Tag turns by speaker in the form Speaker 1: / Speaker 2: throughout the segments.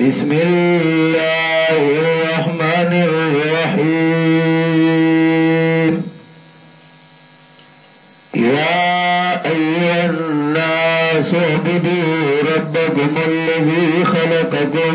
Speaker 1: بسم الله الرحمن الرحيم يا أيها الناس اعبدوا ربكم الذي خلقكم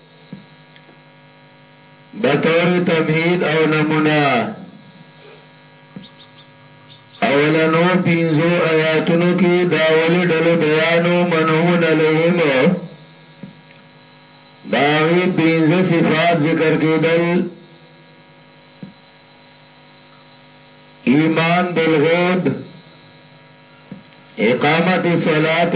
Speaker 1: بطور تمهید او نمونه اولنو پینزو آیاتونو کې دا ولی ډلو بیانو منهمون علیهم داغی پینزه صفات ذکر کېدل ایمان بالغیب اقامت صلاة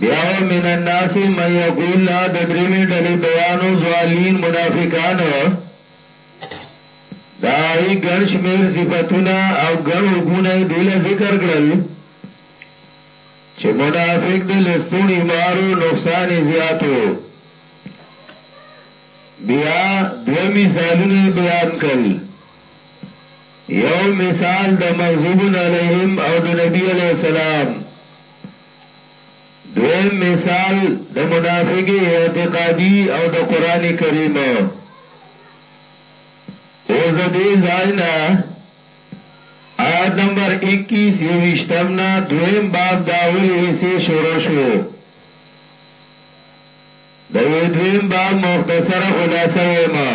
Speaker 1: بیا و من الناس من یقول لا د درې مې ډلې بیانو ځوالین منافقان دا ای ګڼ شمیر صفاتونه او ګڼ حکمونه دی له ذکر کړل چې منافق د لستونی مارو نقصان زیاتو بیا دوه مثالونه بیان کړل یو مثال د مغزوبن علیهم او د نبی علیہ السلام دویم مثال د منافق اعتقادی او د قرآن کریم او زده زائنا آیت نمبر اکیس یوشتمنا دویم باب داولی حصے شروع شو دوی دویم باب مختصر خلاصه ویمه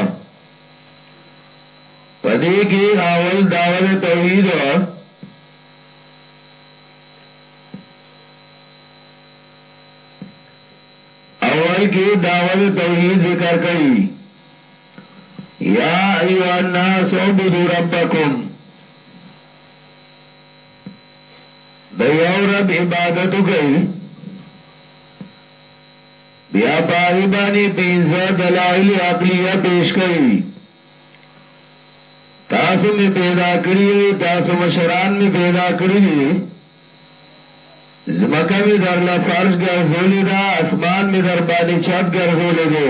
Speaker 1: پدې کې اول داوه د توحید اول کې داوه د توحید ذکر کړي یا ایو الناس عبدوا ربکم د یو رب عبادت کوي بیا پای باندې پنځه دلایل عقلیه پیش کوي تاسو می پیدا کړی تاسو مشران می پیدا کړی دي زمکه می در لفرش ګرځولې ده اسمان می در باندې چت ګرځولې ده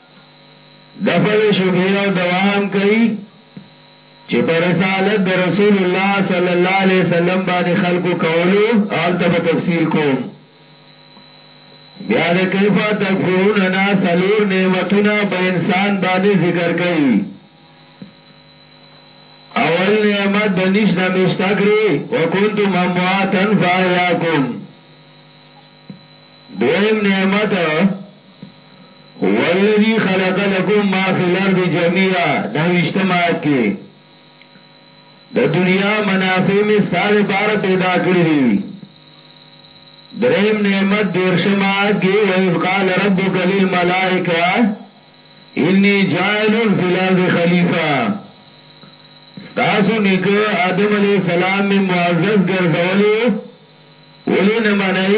Speaker 1: دفل شبهه او دواهم کوي چې پر رسالت د رسول الله صلی الله علیه وسلم باندې خلقو کولو آل تب تفصیل کوم بیا د کیفا تکفرون نا سلور نعمتونه په انسان باندې ذکر کوي اول نعمت د نش نه مشتکری وکنتم امواتن فاحیاکم دویم نعمت هو الذي خلق لكم ما في الارض جميعا دا وشتم آیت کې د دنیا منافع می ستاره بار پیدا کړی دی دریم نعمت دیر شماعت کی و اذ قال ربک للملائکه انی جائل فی الارض خلیفہ ستاسو نکو آدم علیہ السلام می معزز گرزولی ولی نمانی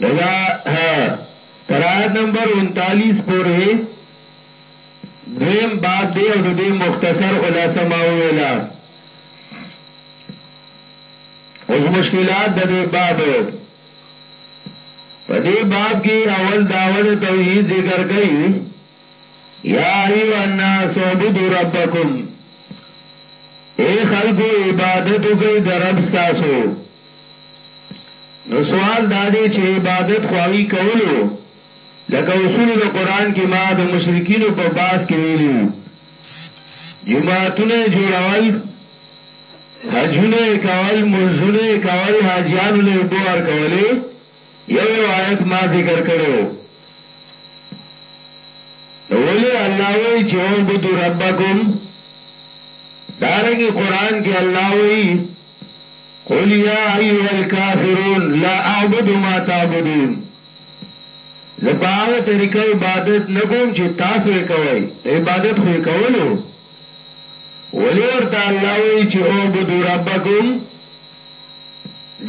Speaker 1: دا تر آیت نمبر 39 پورې دویم باب دی او د دې مختصر خلاصه ما ویلا اوس مشکلات د دې باب په دې باب کې اول داوود توحید ذکر کړي یا ایو الناس عبدوا ربکم اے خلقو عبادت کوي د رب تاسو نو سوال دا دی چې عبادت خو هغوی کولو لکه اصول د قرآن کې ما د مشرکینو په باس کې ویلي جماعتونه جوړول حجونه کول منځونه کول حاجیانو له اوبه ورکولې یو یو آیت ما ذکر کړو نو ولی الله وی چې او بدو ربکم دارنګي قران کې الله وی قل یا ایها الکافرون لا اعبد ما تعبدون زه په هغه طریقه عبادت نه کوم چې تاسو یې کوئ عبادت خو یې کولو ولی ورته الله وی چې او بدو ربکم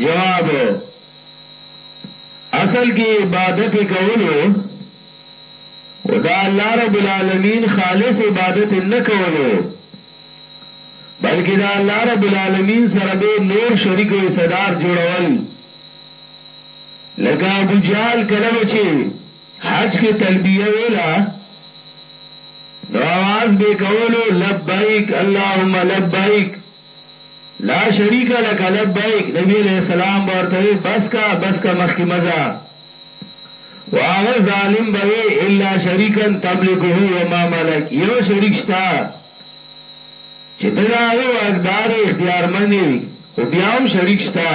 Speaker 1: جواب اصل کې عبادت یې کولو ودا الله رب العالمین خالص عبادت نه کولو بلکې دا الله رب العالمین سره به نور شریک او صدار جوړول لکه ابو جال کله بچي حج کې تلبیه ویلا نو आवाज به کولو لبیک اللهم لبیک لا شریک لک لبیک نبی علیہ السلام ورته بس کا بس کا مخکی مزه واغه ظالم به الا شریکا تملکه و ما ملک یو شریک شتا چې دغه واقدار اختیار منی خو بیا هم شریک شتا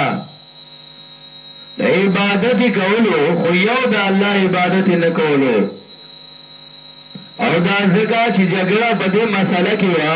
Speaker 1: د عبادت کولو خو یو د الله عبادت نه کولو او دا زکا چې جګړه په دې مسله کې وا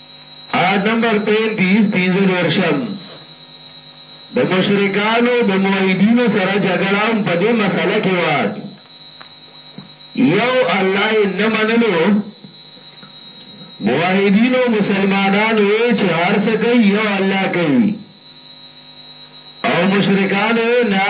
Speaker 1: آیت نمبر 33 پینځه درشم د مشرکانو د موحدینو سره جګړه هم په دې مسله کې و یو الله یې نه منلو موحدینو مسلمانانو یې چې هر څه کوي یو الله کوي او مشرکانو یې نه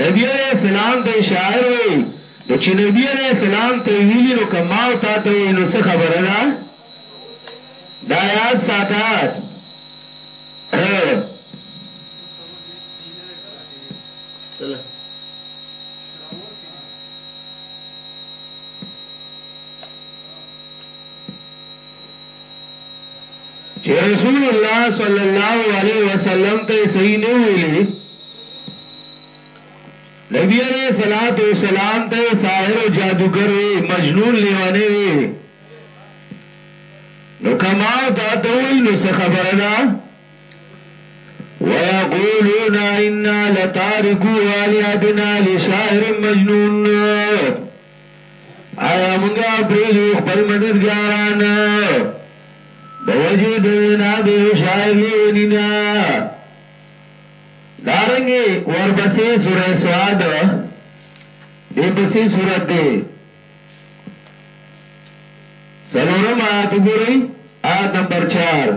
Speaker 1: نبی علیه السلام ته شاعر وی نو چې نبی علیه السلام ته ویلی نو که ما او تا ته وی نو څه خبره ده دا یاد ساته چلا چې رسول الله صلی الله علیه وسلم ته صحیح نه ویلي نبی علیہ الصلات والسلام ته ساحر او جادوګر وي مجنون لیوانه وي نو کما تا ته وی نو څه خبره ده ويقولون إنا لتاركو آلهتنا لشاعر مجنون آیا مونږه پریدو خپل مددگاران د وجه د وینا د شاعر لیونی نه دارنګي ورپسې سورې سواد دې پسې سورت دې سلورم آیت ګورئ آیت نمبر 4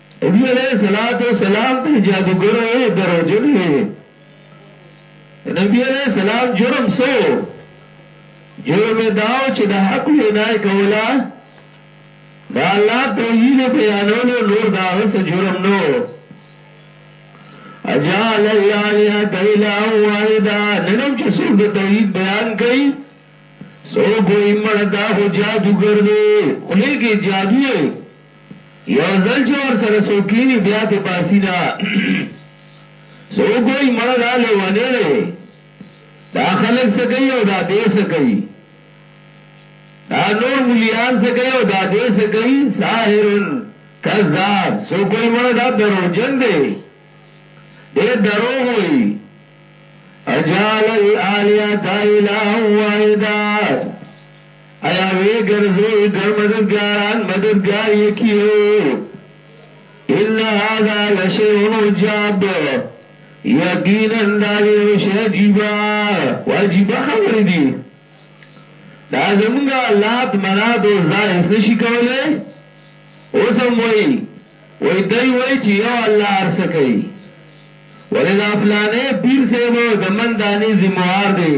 Speaker 1: نبی علیہ الصلوۃ والسلام ته جادوګر وې دروژن وې نبی علیہ السلام جرم سو جرم داو چې د حق وینای کولا دا الله توحید بیانولو نور دا غس جرم نو اجال الالیه دیلا واحدا ننم چې څوک د توحید بیان کوي څوک یې مړ دا هو جادوګر دی خلې کې جادو یوځل چې ورسره څوک کېني بیا ترې باسي نه څوک وایي مړه دا لیونی دی دا خلک څه کوي او دا دې څه کوي دا نور مليان څه کوي او دا دې څه کوي ساحرن کذاب سو کوئی مړه دا دروغجن دی دې دروغ وایي اجال الالیا دایلا واحدات ایا وی ګرځي ګر مددګاران مددګار یې کیو ان هذا لشیء عجاب یقینا دا یو شی عجیبا واجب خبر دي دا زمونږه لات منات او زایس نشي کوله اوس هم وای وای دای وای چې یو الله ارسه کوي ولې دا فلانه پیر سیبو د من دانی ذمہوار دی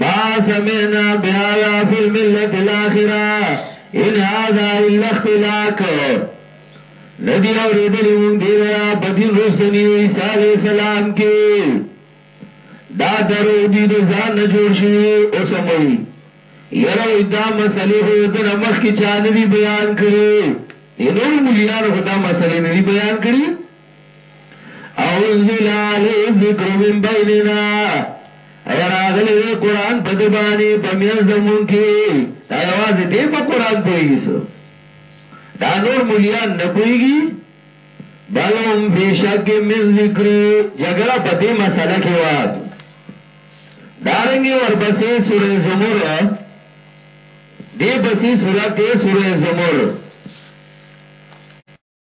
Speaker 1: ما سمعنا بیایا فی الملت الاخرہ ان هذا الا اختلاق ندی اوریدلی مونږ دی لرا بدین رستنی عیسی علیہ السلام کې دا درو دی د ځان نه جوړ شوی او سموي یره دا مسلې خو د نمخ کې چا نه بیان کړي نور مليان خدا مسلې نه بیان کړي اعوذ بالله ذکر من بیننا ایا راغلی دی قران په دبانی په میز زمون کې دا یوازې دی په قران پوهیږي سو دا نور مليان نه پوهیږي بلهم فی شک من ذکری جګړه په دې مسله کې واد دارنګي ورپسې سورې زمر دې پسې سورته سورې زمر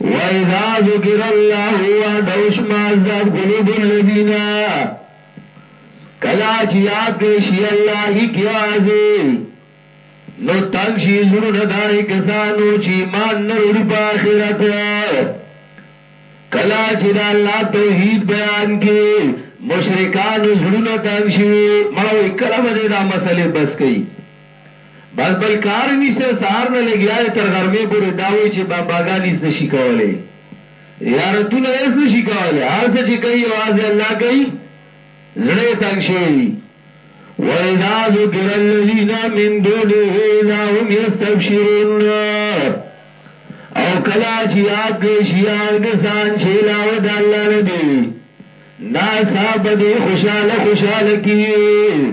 Speaker 1: وَإِذَا ذُكِرَ اللَّهُ وَحْدَهُ اشْمَأَزَّتْ قُلُوبُ الَّذِينَ کلا چې یاد کړی شي الله یک یوازې نو تنگ شي زړونه دا کسانو چې ایمان نه لري په آخرت کلا چې دا الله توحید بیان کې مشرکان زړونه تنگ شي مړوي کله به دا مسلې بس کړي بس بل کار نشته سهار نه لګیا دی تر غرمې پورې دا وایي چې باباګان هیڅ نشي کولی زیارتونه هیڅ نشي کولی هر څه چې کوي یوازې الله کوي زړه یې تنګ شوی وي واذا ذکر الذین من دونه اذا هم یستبشرون او کلا چې یاد کړی شي هغه کسان چې علاوه د الله نه دي نا صاحب دې خوشاله خوشاله کیږي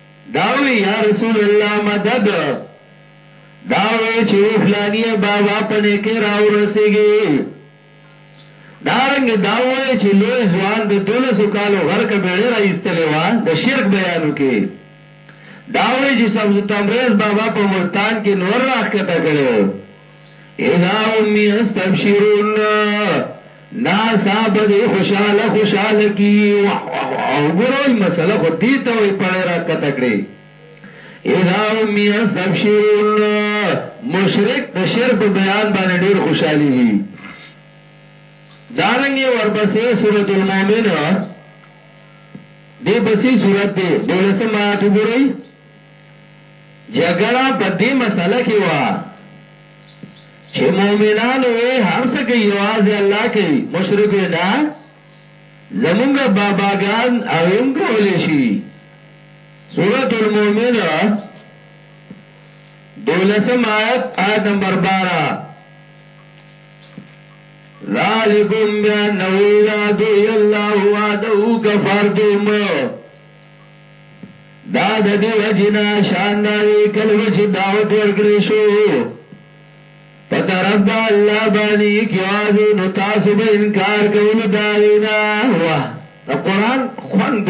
Speaker 1: داوی یا رسول الله مدد داوی چې فلانی بابا پنه کې راو رسیږي دارنګ داوی چې لوی ځوان د دولس کالو غرق بیړې را ایستلې وا د شرک بیانو کې داوی چې سبز تمریز بابا په ملتان کې نور راخ کته کړي اذا هم يستبشرون نا صاحب دی خوشاله خوشاله کی او ګوروي مسله خو دی ته وي پړې را کتکړي اذا هم يستبشرون مشرک د شرک په بیان باندې ډیر خوشحالي دي دارنګي ورپسې سورۃ المؤمن دې پسې سورۃ دې دولسم آیات وګورئ جګړه په دې مسله کې وا چې مؤمنان وې هر څه کې یوازې الله کوي مشرک وې نه زمونږ باباګان او هم کولې شي سورۃ المؤمن دولسم آیت آیت نمبر 12 ذالکم بیان نو اذا دوی اللہ وعدو کفرتم دا د دې وجنا شاندار کله چې دعوت ورکړې شو په طرف د الله باندې کې واځي نو تاسو به انکار کوئ دا وینا واه دا قران خوند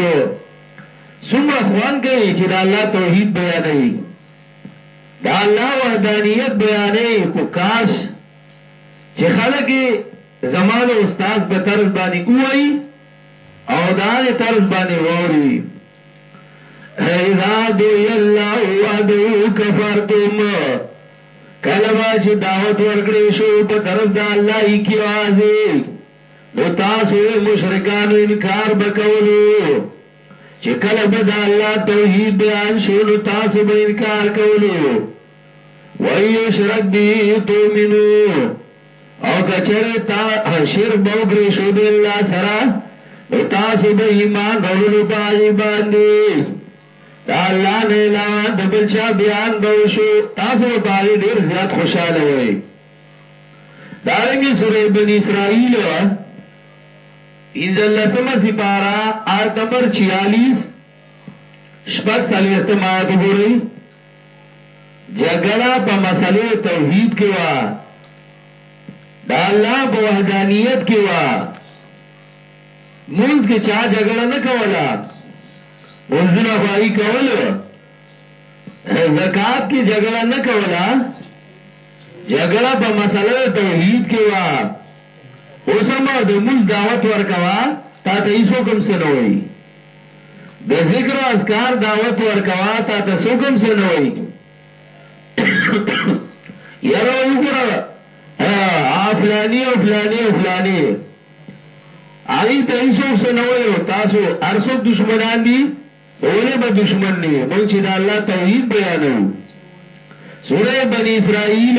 Speaker 1: څومره خوان کوي چې دا الله توحید بیانوي دا الله وحدانیت بیانوي کو کاش چې خلک زمانه استاد به طرز باندې وایي او داغی طرز بانی واوری اذا دوی اللہ وعدو کفرتم کلبا چی دعوت ورکڑی شو پا طرف دا اللہ ای کی آزی نو تاسو مشرکانو انکار بکولو چی کلبا دا اللہ توحید بیان شو نو تاسو با انکار کولو وَإِيُّ شِرَكْ بِهِ تُؤْمِنُونَ او کچره تا شرک به وکړي شو دی الله سره نو تاسو به ایمان راوړلو پاغي باندې دا الله نه علاوه د بل چا بیان به وشو تاسو به پاغي ډیر زیات خوشاله وئ دارنګي سورې بنی اسرائیل انزل لسمه سپارا آیت نمبر 46 شپږ سالو احتمال وګورئ جګړه په مسلې توحید کې وا دا الله په وحدانیت کې وا مونږ کې چا جګړه نه کوله مونږونه خوای کوله زکات کې جګړه نه کوله جګړه په مسله توحید کې وا اوسمه د موږ دعوت ورکوا تا ته هیڅ حکم سنوي د ذکر او اذکار دعوت ورکوا تا ته څوک هم څه نه وایي یاره وایي وګوره افلانی او فلانی او فلانی هغه ته هیڅوک څه نه وایي او تاسو هر څوک دشمنان دي اوله به دشمن نه مونږ چې د الله توحید بیانو سوره بنی اسرائیل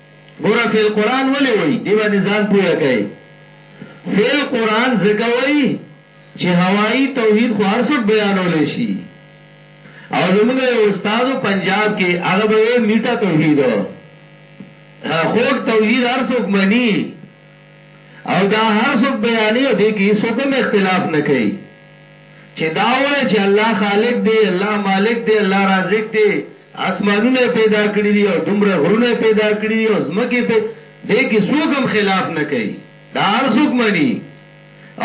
Speaker 1: ګوره فی القرآن ولی وای دی باندې ځان پویا کای فی القرآن زکه وای چې هوایی توحید خو هر څوک بیانولې شي او زمونږ یو استاد پنجاب کې هغه به میټه توحید خوږ توحید هر څوک منی او دا هر څوک بیانې او دې کې څوک هم اختلاف نه کوي چې دا وای چې الله خالق دی الله مالک دی الله رازق دی اسمانونه یې پیدا کړي دي او دومره غرونه یې پیدا کړي دي او ځمکه یې پیدا دې کې څوک هم خلاف نه کوي دا هر څوک مني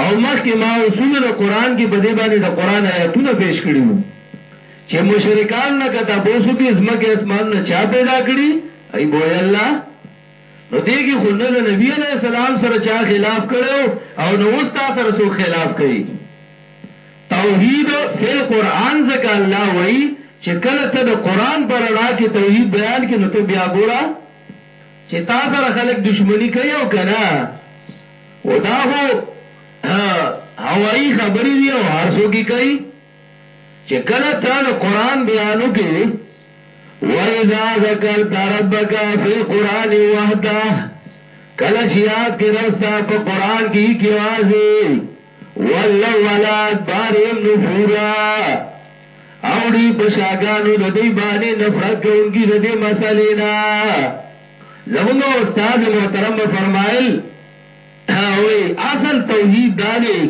Speaker 1: او مخکې ما اصول د قران کې په دې باندې د قران آیاتونه پیش کړي وو چې مشرکان نه کته بوسو کې ځمکه اسمانونه چا پیدا کړي ای بوی الله نو دې کې خو نه د نبی علی السلام سره چا خلاف کړو او نو اوس تاسو سره څوک خلاف کوي توحید فی القرآن ځکه الله وایي چې کله ته د قرآن په رڼا کې توحید بیان کړې نو ته بیا ګوره چې تا سره خلک دښمني کوي او که نه او دا خو هوایي خبرې دي او هر څوک یې کوي چې کله ته د قرآن بیان وکړې وَإِذَا ذَكَرْتَ رَبَّكَ فِي الْقُرْآنِ وَحْدَهُ کله چې یاد کې رستا په قرآن کې کې واځي ولوا الادبار والنفورا اوړي بشاګانو د دې باندې نفرت کوونکی د دې مسلې نه زمونږ استاد محترم به فرمایل وای اصل توحید دا دی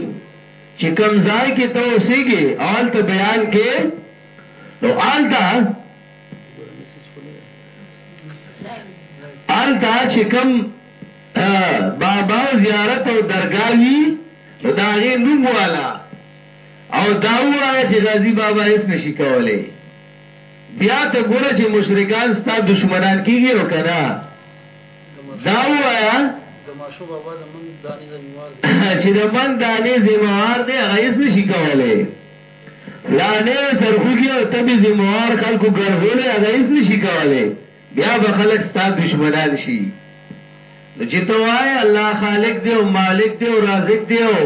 Speaker 1: چې کم ځای کې ته اوسېږي او هلته بیان کې نو هلته هلته چې کم بابا زیارت او درگاه وی نو دا غي نوم والا او دا وایا چې غازی بابا هیڅ نشي کوله بیا ته ګوره چې مشرکان ستا دشمنان کیږي او کنه دا وایا
Speaker 2: دماشو بابا د من دانی زمیوار دی
Speaker 1: چې د من دانی زمیوار دی هغه هیڅ نشي کوله لا نه سرخوږي او تبي زمیوار خلکو ګرځولې هغه هیڅ نشي کوله بیا به خلک ستا دشمنان شي نو چې ته وایې الله خالق دی او مالک دی او رازق دی او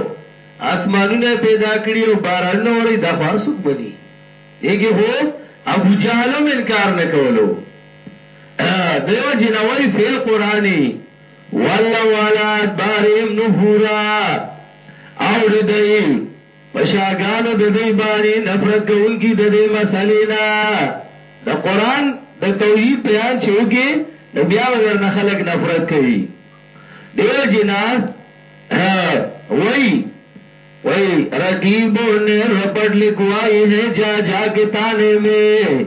Speaker 1: اسمانونه یې پیدا کړي او بارانونه وروي دا خو هر څوک مني دې کې خو ابوجهل هم انکار نه کولو دیو جنا وایي فی القرآن ولو علی ادبارهم نفورا اوړي دی په شاګانو د دوی باندې نفرت کوونکي د دې مسئلې نه د قرآن د توحید بیان چې وکړي نو بیا به درنه خلک نفرت کوي دې وجې نه وایي وایي رقیبو نه رپټ لکوائی ہے جا جا کې تانے مې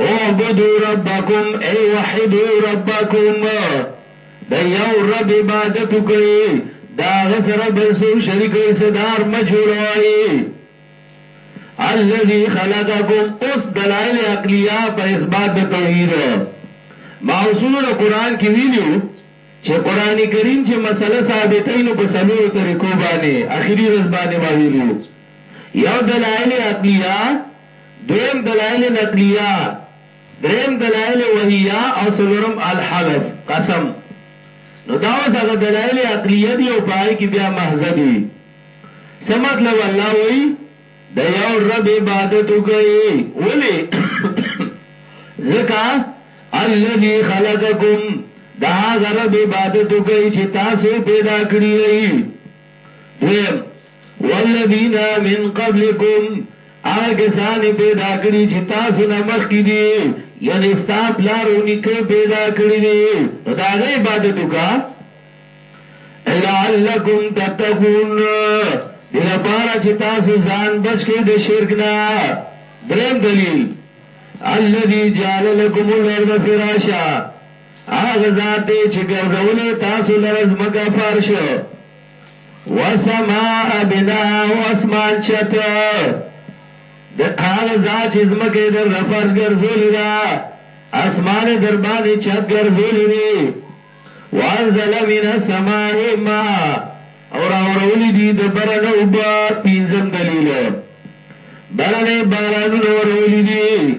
Speaker 1: اعبدو ربکم ای وحدو ربکم د یو رب عبادت کوي دا غسر بل سو شریک صدار مجوړوي الذي خلقکم اوس دلائل عقلیه په اثبات د توحید ما اصول د قران کې ویلو چې قران کریم چې مسله ثابتینو په سلور طریقو باندې اخیری رز باندې ما ویلو یو دلائل عقلیه دویم دلائل نقلیه، دریم دلائل وحیه او څلورم الحلف، قسم، نو دا اوس هغه دلائل عقلیه دي او په هغه کې بیا محض دي. څه مطلب؟ الله وایي، د یو رب عبادت وکړئ، ولې؟ ځکه، الذی خلقکم، د هغه رب عبادت وکړئ چې تاسو یې پیدا کړي یئ. دویم. والذین من قبلکم هغه کسان پیدا کړی چې تاسو نه مخکې دي یعنی ستا پلار او نیکه پیدا کړی دي نو دا غي عبادت وکا لعلکم تتقون دله پارا چې تاسو ځان بچ کړئ د شرک نه دریم دلیل الذي جعل لكم الارض فراشا هغه ذات چې ګرځولې تاسو لرز مګه فرش وسماء بنا او اسمان چت د هغه ذات چې زمکه در رفر ګرځولې ده اسمان در باندې چت ګرځولې دي وانزل من السماء ماء او راورولې دي د برنه او با پینځم دلیل برنه بارانونه ورولې دي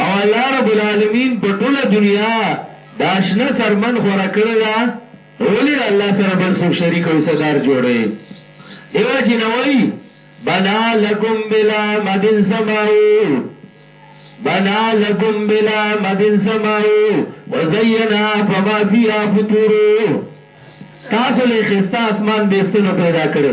Speaker 1: او الله رب العالمين په ټوله دنيا دا شنه څرمن خوره کړې ده نو ولي د الله سره بل څوک شريک او حصه دار جوړوي دیو جن وای بنا لکم بلا مدن سماو بنا لکم بلا مدن سماو وزینا فما فی آفتورو تاسو لے خستا اسمان بیستنو پیدا کرے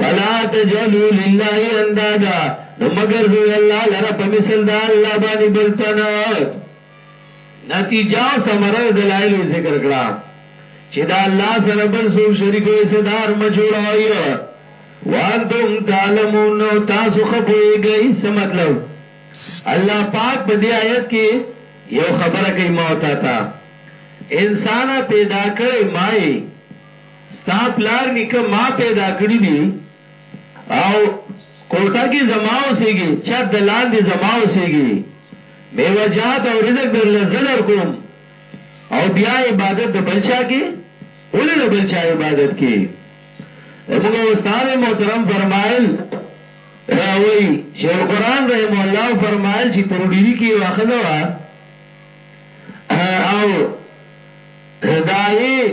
Speaker 1: فلا تجعلوا لله اندادا نو مگر زوی الله لره په مثل دا الله باندې بل څنګه نتیجه او ثمره دلایل ذکر کړه چې دا الله سره بل څوک شریک او صدار ما جوړای وانتم تعلمون تاسو خپويږئ څه مطلب الله پاک په دې آیت کې یو خبره کوي ما او تا ته انسان پیدا کړي مای ستا پلار نیکه ما پیدا کړی دی او کوټه کی زما اوسیږي چت د لاندې زما اوسیږي میوه جات او رزق درله زه درکوم او بیا عبادت د بل چا کې ولې د بل چا عبادت کې موږ استاد محترم فرمایل راوي شیخ القرآن رحم الله فرمایل چې ترډيري کې واخذه وا او دای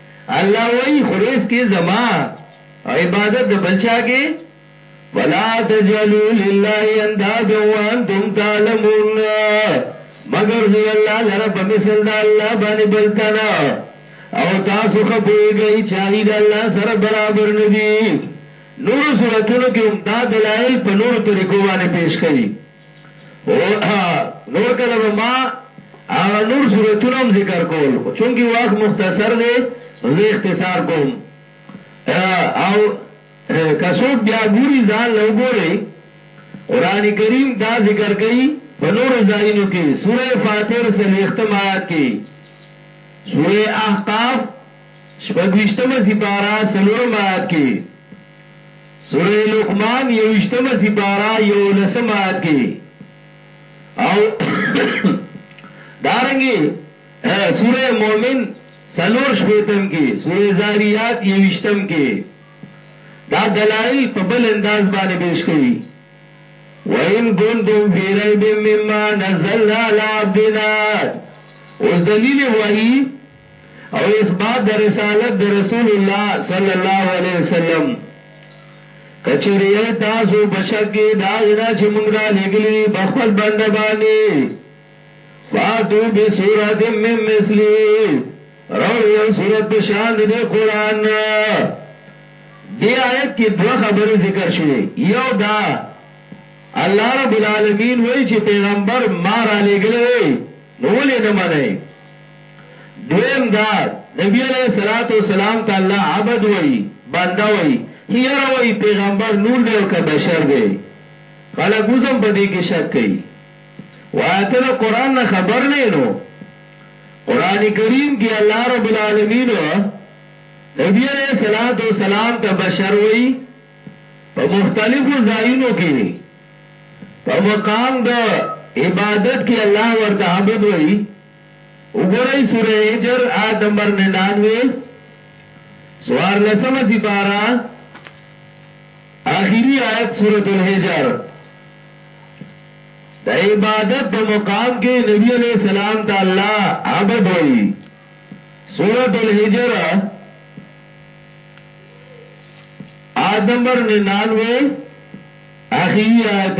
Speaker 1: الله وای خریس کې زما عبادت د بلچا کې ولا تجلو لله انداد وانتم تعلمون مگر زی الله لره په مثال د الله باندې بلتنا او تاسو خپويږئ چاغي د الله سره برابر ندي نور سوراتونو کې هم دا دلایل په نور طریقو باندې پیش کړي نور کله به ما هغه نور صورتونه هم ذکر کول خو چونکی وخت مختصر دی نو زه اختصار کوم او که څوک بیا ګوري ځان له وګوري قران کریم دا ذکر کوي په نور ځایونو کې سوره فاطر سلوختم آیات کې سوره احقاف شپږویشتمه سپاره څلورم آیات کې سوره لقمان یوشتم سپارا یولسم آیت کی او دارنگی سوره مومن سلور شپیتم کی سوره زاریات یوشتم کی دا دلائل په بل انداز باندې پیش کړي وَإِن كُنتُمْ فِي رَيْبٍ مِّمَّا نَزَّلْنَا عَلَى عَبْدِنَا اوس دلیل وایي او اثبات د رسالت د رسول الله صلی الله علیه وسلم کچری یو تاسو بشکی دا غنا چې موږ را لګلی بخپل بنده باندې فاتو بی سورت من مثلی روڑ یو سورت پشان دی قرآن دی آیت کی دو خبر ذکر شوی یو دا الله رب العالمین وای چې پیغمبر ما را لګلې نو ولې نه منئ دویم دا نبی علیه الصلاة والسلام ته الله عبد وایي، بنده وایي، هیره وایي پیغمبر نور دی او که بشر دی؟ خلک اوس هم په دې کې شک کوي. وایه ته د قرآن نه خبر نه یې نو؟ قرآن کریم کې الله رب العالمین نبی علیه الصلاة والسلام ته بشر وایي، په مختلفو ځایونو کې په مقام د عبادت کې الله ورته عبد وایي، وګورئ سورة حجر آیت نمبر ننانوے سوارلسم سپارا آخری آیت سورة الحجر د عبادت په مقام کې نبی علیہ السلام ته الله عبد وایي سورة الحجر آیت نمبر 99 اخیری آیت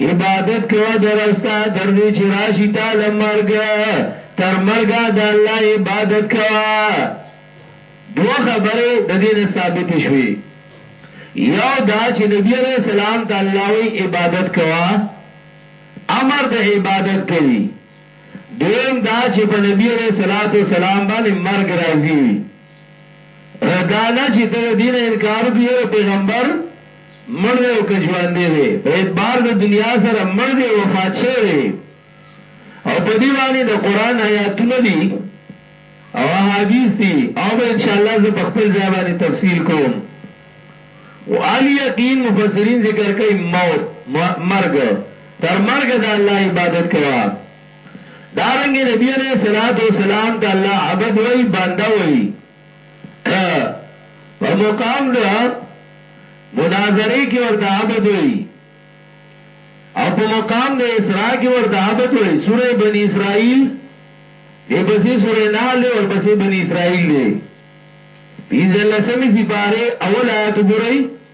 Speaker 1: عبادت کوه درستا تر دې چې راشي تعالی مرګ تر مرګ د الله عبادت کوه دوه خبره د دې نه ثابت شوي یو دا چې نبی عليه السلام ته الله وی عبادت کوه امر د عبادت کوي دویم دا چې په نبی عليه الصلاه والسلام باندې مرګ راځي دا نه چې ته د دین انکار کوي او پیغمبر مړ دی او که ژوند دی په اعتبار د دنیا سره مړ دی وفات شوی او په دی باندې د قران آیاتونه دي او حدیث دي او به ان شاء الله زه په خپل ځای باندې تفصیل کوم او ال یقین مفسرین ذکر کوي موت مرګ تر مرګ د الله عبادت کوا دارنګه نبی علیہ الصلوۃ والسلام ته الله عبد وای بنده وای په مقام د مناظره کې ورته عبد وای او په مقام د اسراء کې ورته عبد وای سوره بنی اسرائیل دې پسې سوره نحل او پسې بنی اسرائیل دې پینځلسمې سپاره اول آیات ګورئ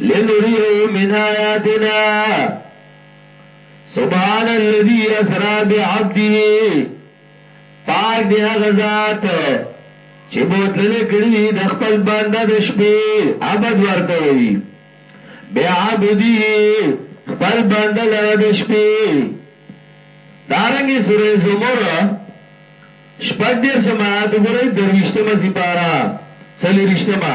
Speaker 1: لنريه من آياتنا سبحان الذي اسرا بعبده پاک دی هغه ذات چې بوتللې کړی د خپل بنده د شپې عبد ورته وي بعبده خپل بنده لره د شپې دارنګي سورې زمر شپږ دیر شمات ګورې درويشته مزي پارا څلې رښتما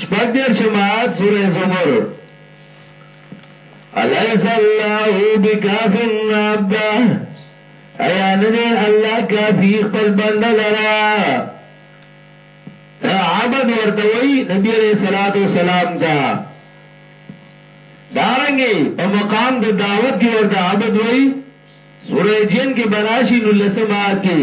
Speaker 1: شپږ دېرشم آیات سورة زمر الیس الله بکاف عبدا ایا نه دی الله کافی خپل بنده لرا عبد ورته وی نبی علیہ الصلوۃ والسلام تا دارنګي په مقام د دعوت کې ورته عبد وی سورہ جن کې براشی نو لسمات کې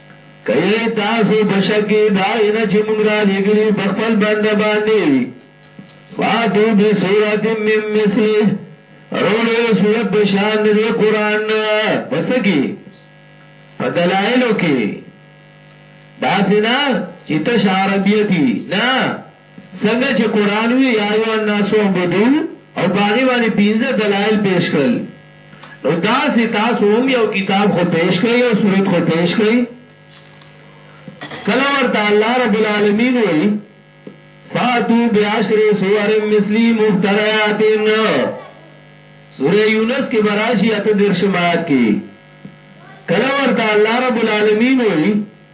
Speaker 1: کئ تاسو په شک دا ان چې موږ را لګلی په خپل بنده باندې فاتو به سورۃ من مثله روړو سورۃ د شان د قران پس کی په دلایلو کې دا سینا چې تش عربیتی نه څنګه چې قرآن وی یا ایها الناس اعبدو او په هغې باندې پنځه دلائل پیش کړل نو داسې تاسو هم یو کتاب خو پیش کړئ یو سورت خو پیش کړئ کله ورته الله رب العالمین وی فاتو بعشر سور مثلی مفتریات سوره یونس کې براشي اته درشمات کې کله ورته الله رب العالمین وی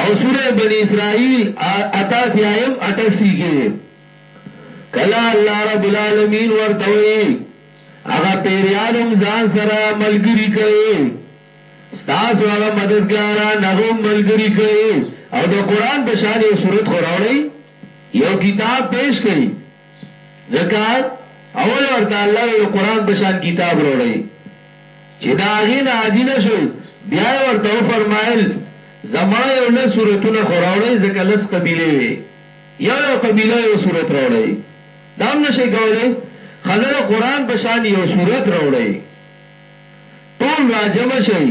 Speaker 1: او سورة بنی اسرائیل اته اتیایم اټسی کی کله الله رب العالمین ورته وی هغه پیریانم ځان سره ملګری کړي ستاسو هغه مددګاران هغه ملګری کړي او د قران په شان یو صورت خو راوړی یو کتاب پیش کړي ځکه اول ورته الله د قران په شان کتاب راوړی چې دا هغه نه عاجز شول بیا ورته و فرمایل زما یو لس سورتونه خو راوړی ځکه لس قبیله وي یو یو قبیله یو سورت راوړی دا هم نشي کولای خزر قران په شان یو سورت راوړی ټول راجم شي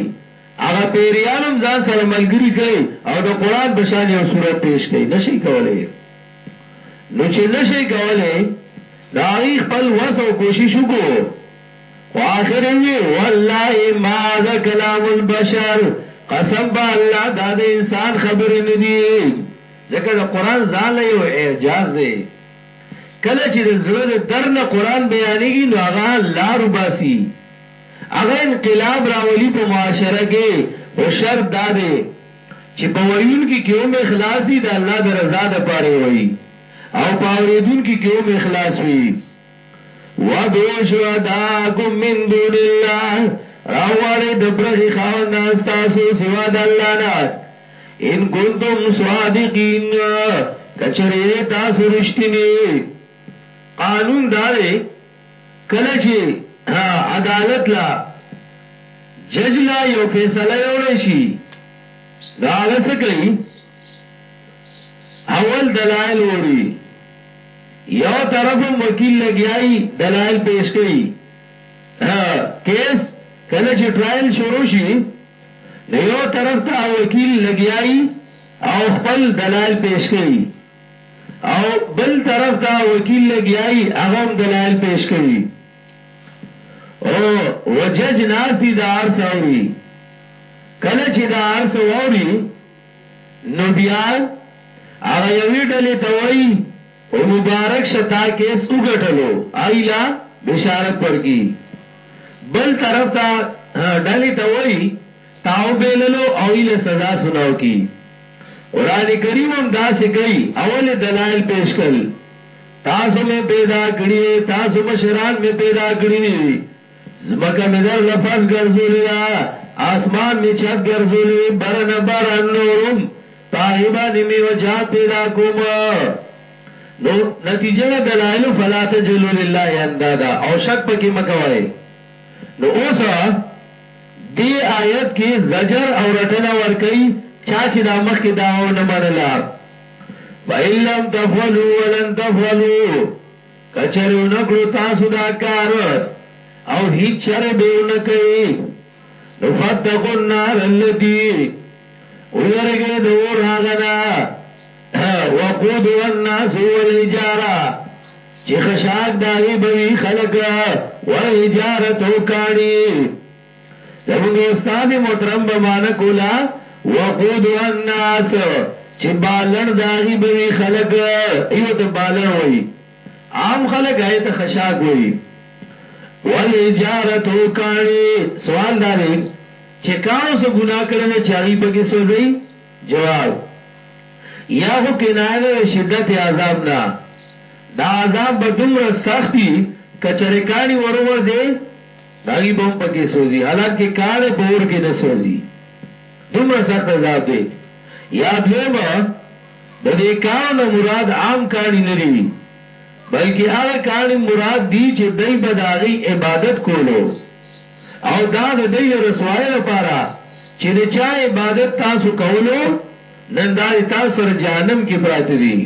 Speaker 1: هغه پیریانم ځان سره ملګری کړي او د قران په شان یو سورت پیش کړي نشي کولای نو چې نه شئ کولی نو هغوی خپل وس او کوشش وکړو خو آخر یې وي والله ما هذا کلام البشر قسم په الله دا د انسان خبرې نه دي ځکه د قرآن ځان له یو اعجاز دی کله چې د زړه د در نه قرآن بیانېږي نو هغه لار وباسي هغه انقلاب راولي په معاشره کې خو شرط دا دی چې په ویونکي کې هم اخلاص وي د الله د رضا د پاره یې وایي او په اورېدونکي کې هم اخلاص وي وادو شهداکم من دون الله راواړې د برخي خاوندان ستاسو سوا د الله نه ان کنتم صادقین کچره تاسو رښتینی قانون دا دی کله چی عدالت لا جج لا یو فیصله یوړی شی نو هغه څه کوي اول دلائل وری یو طرف هم وکیل لګیای دلائل پیش کوي کیس کله چی ټرائل شروع شي نو یو طرف ته وکیل لګیای او خپل دلائل پیش کوي او بل طرف دا وکیل لګیای هغه هم دلایل پیش کوي او وجج ناسی دا عرص اوری کله چې دا عرص ووري نو بیا هغه یوی ډلې ته وایي او مبارک شتا کیس وګټلو ایلا بشارت ورکی بل طرف ته ډلې ته وایي تاو بیللو او ایله سزا سناو کی قران کریم هم داسی کئی اولی دلائل پیش کل تاسو می پیدا کړی دی تاسو مشران می پیدا کړی دی زمکه می در لفرش ګرځولی دا آسمان می چت ګرځولی برن برن نورم پاغیبا نمی وجات پیدا کوم نو نتیجه دا دلائل فلا تجلو لله اندادا او شک پکی مکوائی نو اوسا دې آیت کې زجر او رټنه ورکوي چا چې دا مخکې دعوا ونه منله فإن لم تفعلوا ولن تفعلوا کچره ونکړو تاسو دا کار او هیڅ چره به ونکړي نو فتقوا النار التي ويرګه دور هغه وقود والناس والحجارا چی خشاک داغی بوی خلق والحجارتو کانی زمونږ استاد محترم به معنا کولا وقود الناس چې بالن داغي بوي خلک ایو ته بالن وای عام خلک هاي ته خشاک وای والحجارتو کانی سوال داري چې کانو سو ګناه کړل چې هغه پکې سوځي جواب، يا خو کنايه ده د شدت عذاب نه، دا عذاب به دومره سخت وي که چېرې کاڼي ور وغورځې نو هغوی به هم په کې سوځي، حالانکه کاڼی په اور کې نه سوځي، دومره سخت عذاب دی. يا دويمه، د دې کاڼو نه مراد عام کاڼي نه دي، بلکه هغه کاڼي مراد دي چې دوی به د هغوی عبادت کولو او دا د دوی د رسوایۍ لپاره چې د چا عبادت تاسو کولو نن دا د تاسو سره جهنم کې پراته دي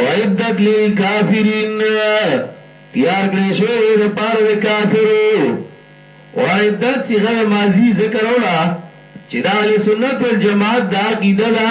Speaker 1: اعدت للکافرین تیار کړی شوی دی لپاره د کافرو اعدت صيغه د ماضي ذکر وړه چې د اهل سنت والجماعت دا عقیده ده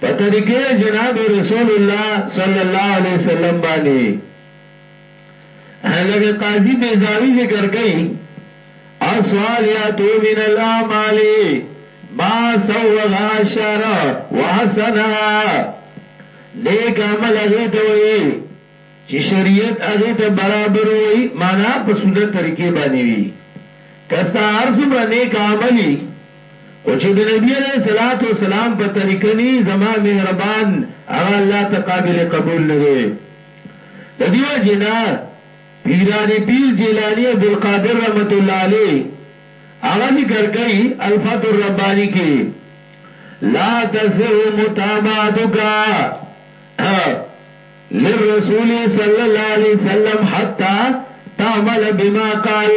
Speaker 1: په طریقې جناب رسول الله صلی الله علیه وسلم باندې لکه قاضي بیزاوی ذکر کوي الصالحات من الاعمال ما سوغ الشرع وحسنها نیک عمل غیتوئی چی شریعت هغی ته برابر وی معنی په سنت طریقه باندی وی که ستا هر څومره نیک عملی خو چی د نبی علیه الصلاة والسلام په طریقه نی زما مهربان هغه الله ته قابل قبول نه دی د دیو جنا پیران پیر جیلانی عبدالقادر رحمت الله علیه هغه ذکر کوي الفتح الربانی کی لا تصح متابعتک من رسول صلی الله علیه وسلم حتا تعمل بما قال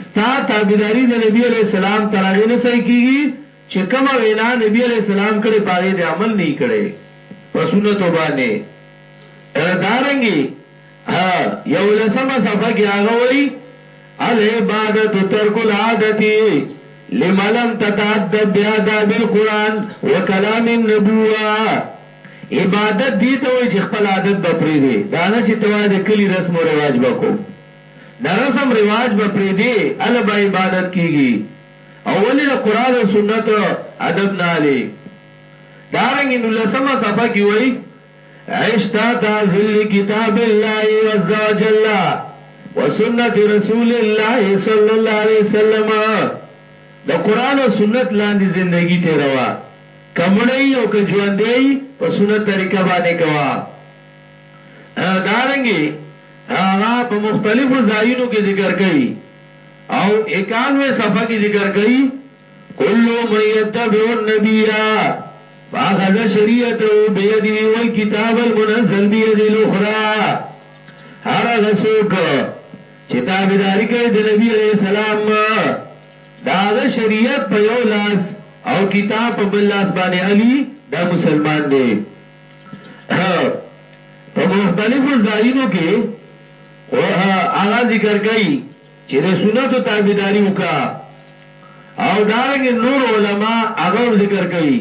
Speaker 1: ستا تابعداري د نبی علیه السلام تر هغه نه صحیح کیږي چې کومه وینا نبی علیه السلام کړې په هغې دې عمل نهوي کړی په سنتو باندې دارنګې یولسمه صفحه کې هغه وایي العبادة ترک العادة لما لم تتعدد بآداب القرآن وکلام النبوة عبادت دې ته وایي چې خپل عادت به پرېږدې، دا نه چې ته وایې د کلي رسم و رواج به کوم. دا رسم رواج به پرېږدې، هله به عبادت کېږي او ولې د قرآن او سنت ادب نه اخلې؟ دارنګه نولسمه صفحه کې وایي، عش تحت ظل کتاب الله عزوجل و سنة رسول الله صلی الله علیه وسلم، د قرآن او سنت لاندې زندګي تېروه. که مړه یی او که ژوندی یی په سنت طریقه باندی کوه دارنګه هغه په مختلفو ځایونو کی ذکر کوي او اکانوې صفحه کی ذکر کوي کل من یتبع النبی فاخذ شریعته بیده والکتاب المنزل بید الاخرى هر غسوک چه تابداری کئی دنبی علیہ السلام د هغه شريعت په يو لاس او کتاب په بل لاس باندې علي دا مسلمان دی په مختلفو ځایونو کې هغه ذکر کوي چې د سنتو تابعداري وکا او دارنګ نور علما هغه ذکر کوي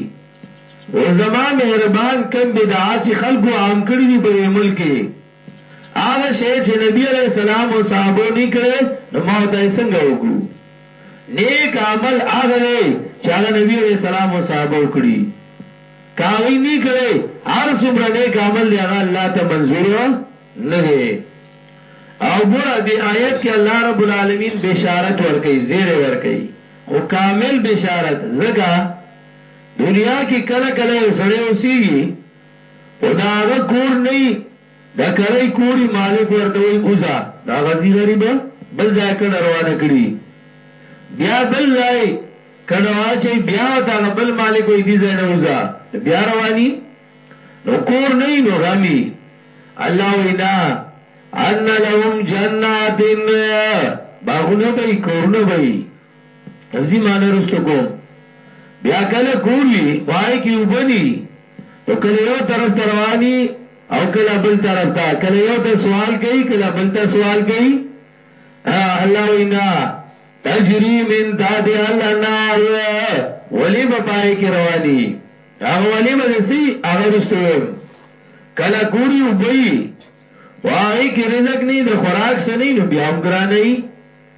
Speaker 1: او زما مهربان کم بدعات خلکو عام کړی دی په ملک کې هغه شی چې نبی علی السلام او صحابو نکړي نو ما ته څنګه وکړو نیک عمل هغه دی چې هغه نبی علی السلام او صحابو کړی کاوی نکړي هر څومره نیک عمل دی هغه الله ته منظور نه دی او ګوره دی آیت کې الله رب العالمین بشارت ورکړي زیر ورکړي خو کامل بشارت زګه دنیا کې کله کله یو سړی اوسېږي خو د هغه کور نه يي د کړۍ کور يي مالک ورته وایي اوزه دا غزي غریب بل ځای کډه روانه کړي بیا بل ځای کډه واچي بیا ورته هغه بل مالک وایي دي ځای نه اوزه بیا رواني نو کور نه يي نو غمي الله وایي نه ان لهم جنات باغونه به يي کورونه به يي لفظی معنی رستو کوم بیا کله کولی خوای کی وبنی نو کله یو طرف ته رواني او کله بل طرف ته کله یو ته سوال کوي کله بل ته سوال کوي الله وینا تجری من تحت الانهار ولی په پای کې رواني هغه ولی به سي هغه رستوم کله ګوري وبي وای کې رزق نه د خوراک سنې نو بیا هم ګرانه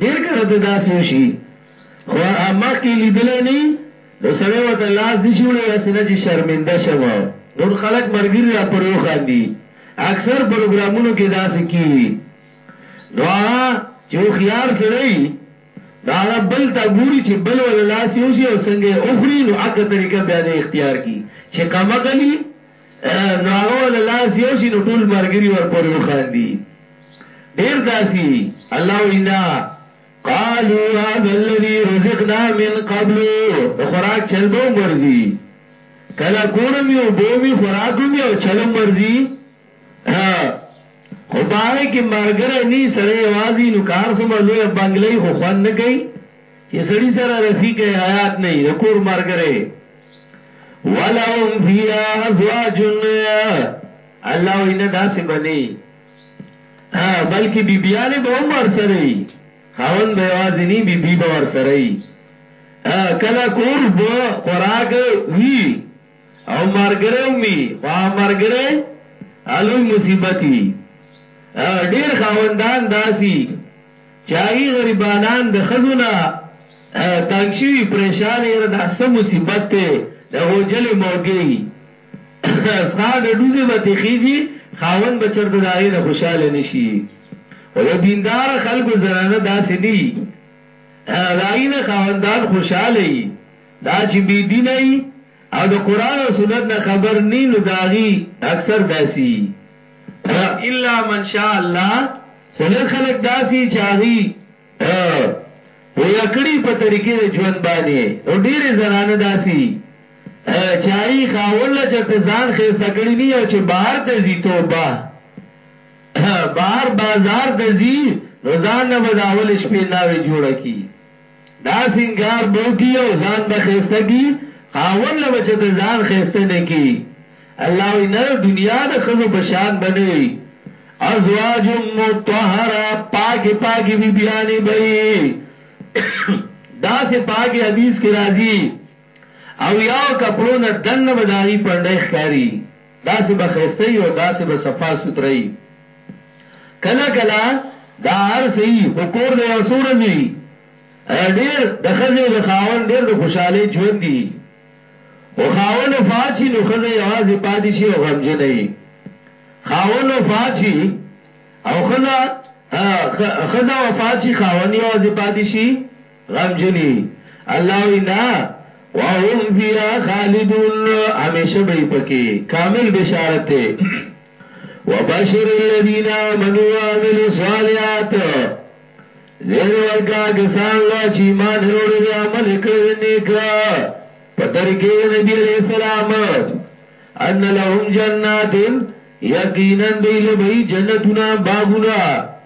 Speaker 1: ډیر کله ته داسې وشي خو مخ کې لیدلې نه نو سړی وته لاس نشي وړي داسې نه چې شرمنده شم نور خلک مرګري را پرې وخاندي اکثر پروګرامونو کې داسې کیږي نو هغه چې هوښیار سړی نو هغه بل ته ګوري چې بل ولا لاس یوسي او څنګه یې اخري نو اکه طریقه بیا د اختیار کی چې کمقلی نو هغه ول لاس یو شي نو ټول مرګري ور پورې وخاندي ډیر داسي الله وینا قالوا هذا الذي رزقنا من قبل د خوراک چلبو مرزي کلا کورم یو بومي خوراکم یو چلم مرزي ها خو باغې کې مرګره ني سره وازي نو کار سم لوی بنگلې خو خوان نه کوي چې سړی سره رفیق حیات نه د کور مرګره ولهم فيها ازواج الله وینا داسې بني بلکې بیبيانه به هم ور سره وي خاوند به یوازې نه بیبي به ور سره وي کله قرب خوراک وی او مرګره ومي خو مرګره الوی مصیبت وی ډیر خاوندان داسي چايي غريبانان د ښځو نه تنګ شوي پريشان يره دا څه مصيبت دی د اوجلې موګې يي سخا ډډوزې به تي خيجي خاوند به چرته د هغې نه خوشحاله نه شي خو د دينداره خلکو زنانه داسې نه يي د هغې نه خاوندان خوشحاله يي دا چې بي دينه يي او د قران او سنت نه خبر نه يي نو د هغې اکثر داسې يي. الا من شاء الله سلر خلق داسی چاغی ویکړی په طریقې د ژوند باندې او ډیر زنانه داسی چای خاون لا چرته ځان خېستا کړی نه او چې بهر ته زی توبه بهر بازار ته زی نو ځان نه بداول شپې ناوې جوړه کی دا سینګار به وکړي او ځان به خیسته کړي خاوند له به چې د ځان خیسته نه کړي الله وایي نه د دنیا د ښځو په شان به نه وي ازواج مطهره پاکې پاکې بیبیانې به وي داسې پاکې حدیث کې راځي او یاو کپړو نه دننه به د هغوی پنډۍ ښکاري داسې به ښایسته یی او داسې به صفا سوتره یی کله کله دا هر څه یی خو کور د یو څو ورځې وی ډیر د ښځې او د خاوند ډیر د خوشحالۍ ژوند یی خو خاوند وفات شي نو ښځه یوازې پاتې شي او غمجنه یی خاوند وفات شي او ښځه ښځه وفات شي خاوند یوازې پاتې شي غمجنی الله وی نه وهم فيها خالدون همیشه به پکې کامل بشارت ته وبشر الذين امنوا وعملوا الصالحات زیر ورکا کسان لا چې ایمان وروړي دي عمل کړی نیک په طریقې د نبی عليه السلام ان لهم جنات یقینا دیل به جنتونه باغونه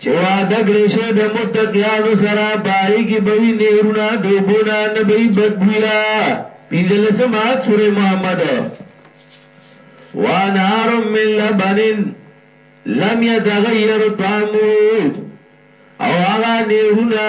Speaker 1: چې وعده کړی شوی د متقیانو سره پای کې به وي نهرونه د اوبو نه نه به وي بدبویه پنځلسم آیت سورې محمد وانهار من لبن لم يتغير طعمه او هغه نهرونه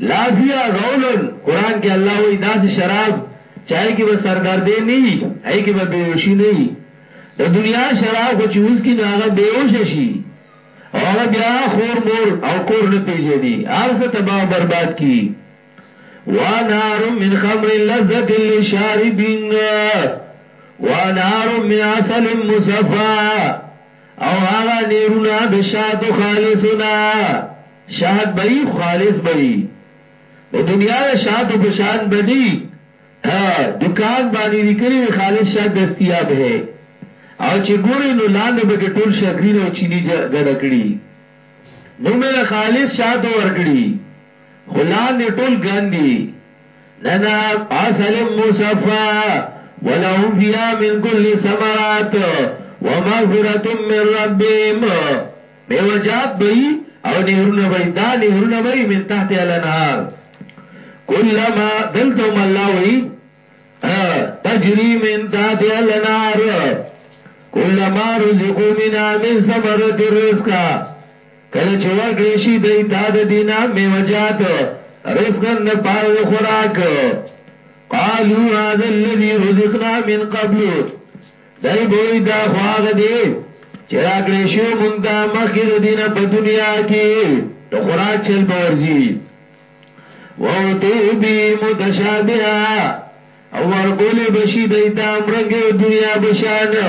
Speaker 1: لا فيها غول قران کې الله وی داسې شراب چای کې به سردردې نه وي هي کې به بيوشي نه وي د دنیا شراب خو چې اوس کې نه هغه بيوش شي او هغه بیا خور مور او کور نه پیژني ارزه تباہ او برباد کی وانار من خمر لذت للشاربین وانار من عسل مصفا او هغه نیرونه د شهد خالصنا شهد بئی خالص بئی د دنیا د شهد په شان بنی دکان باندې لیکلی خالص شهد دستیاب ہے او چې ګوري نو لاندې به کې ټول شکرین او چینی ګډ کړي نو مې خالص شهد ورکړي خو لاندې ټول ګندي لنا اصل مصفا ولهم فيها من كل ثمرات ومغفرة من ربهم میوجات بئی او نهرون بئی دا نهرون بئی من تحت الانهار کلما دلتم اللہ وی تجری من تحت الانهار کلما رزقو منا من ثمرت الرزقا کله چې ورکړې شي دوی ته د دینه میوجات رزقا د پاره د خوراک قالو هذا الذي رزقنا من قبل دای بوئی دا خواغ دی چې راکړې شو مونږ ته مخکې د دینه په دنیا کې د خوراک چل بورځي وو تو بي متشابها او ورکول بشي دایته امرنګ دنیا بشانه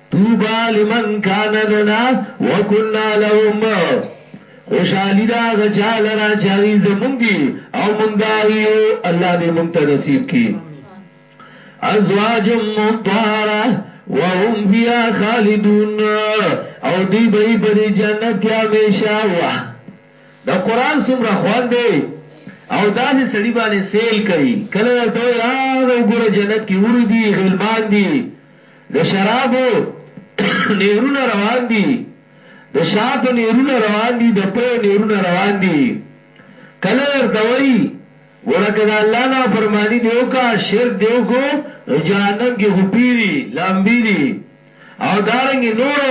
Speaker 1: طوبا لمن کان لنا وکنا لهم خوشحالی دا غچا لرا چاگی زمونگ دی او مونگ داغیو اللہ دی مونگ تا نصیب کی ازواج مطهره وهم فيها خالدون او دی بئی پدی جنت کی همیشه وح دا قرآن سمرا خوان دی او داسې سړی باندې سیل کوي کله ته راغ او ګوره جنت کې ور دي غلمان دي د شرابو نهرونه روان دي، د شاتو نهرونه روان دي، د پيو نهرونه روان دي. کله درته وايي، ګوره که د الله نافرماني دې وکړه، شرک دې وکړو، نو جهنم کې خو پي دي، لمبي دي او دارنګې نور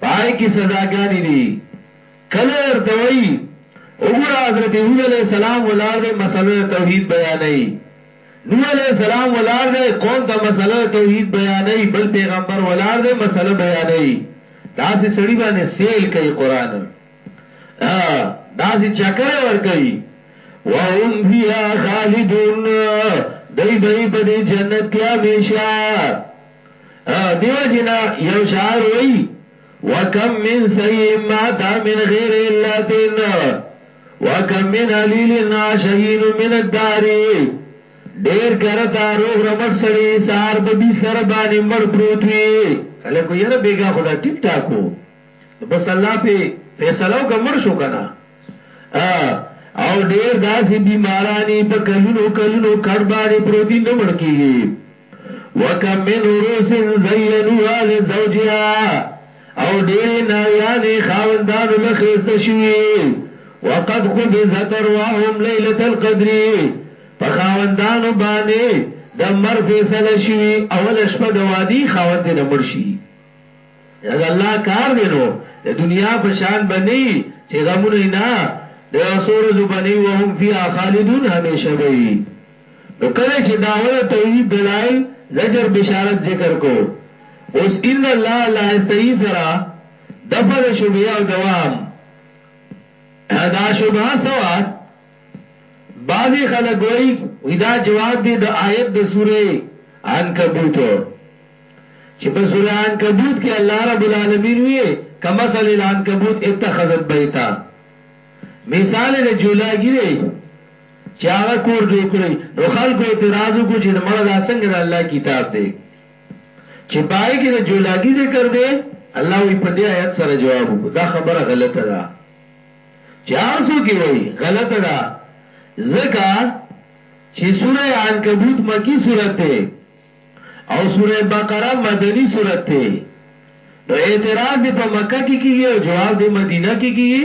Speaker 1: په هغې کې سزاګانې دي. کله درته وايي، وګوره حضرت هود عليه السلام ولاړ دی، مسئله د توحيد بيانوي. نوح علیه السلام ولاړ دی قوم ته مسئله د توحید بیانوي بل پیغمبر ولاړ دی مسئله بیانوي داسې سړي باندې سیل کوي قران داسې چکر ور کوي وهم فیها خالدون دای به په دې جنت کې همیشه دیو جنا یو شاعر وای وکم من سیئ ما دا من غیر علتن وکم من علیل ناشئین من الداری ډیر کرتا روغ رمټ سړی سار په بستر باندې مړ پروت وی خلکو یره بیګا خدا ټیک ټاکو بس الله په فیصلو کا مړ شو کنه او ډیر داسې بیمارانی په کلونو کلونو کډ باندې پروت نه مړ کیږي وکم من روسن زینوا لزوجها او ډېری ناویانې خاوندانو له خېسته شوي وقد قبضت ارواهم لیلة القدر په خاوندانو باندې د مر فیصله شوي اول شپه د وادي خاوند ته د مرشي دا الله کار دی نو د دنیا په شان بنی چې غمونه نه د یو سورزو بنی وهم فی خالدون همیشه به نو کله چه دعوت او توحید دلائل زجر بشارت ذکر کو اوس ان الله لا یستحی سره دفع د شبهه او دوام دا شبهه څه وه بعضی خلق وئی وی دا جواب دی د آیت د سوره عنکبوت چه په سوره عنکبوت کی الله رب العالمین وی کمثل العنکبوت اتخذت بیتا مثال د جولاګی دی چې هغه کور جوړ کړي نو خلکو اعتراض وکړو چې مړه دا څنګه د الله کتاب دی چې پای کې د جولاګي ذکر دی الله وی په دې آیت سره جواب وکړو دا خبره غلطه ده چې ارسو کې وای غلطه ده زکه چې سوره عنکبوت مکی سوره ده او سوره بقره مدنی سوره ده نو اعتراض په مکه کې کیږي او جواب د مدینه کې کیږي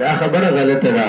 Speaker 1: دا خبره غلطه ده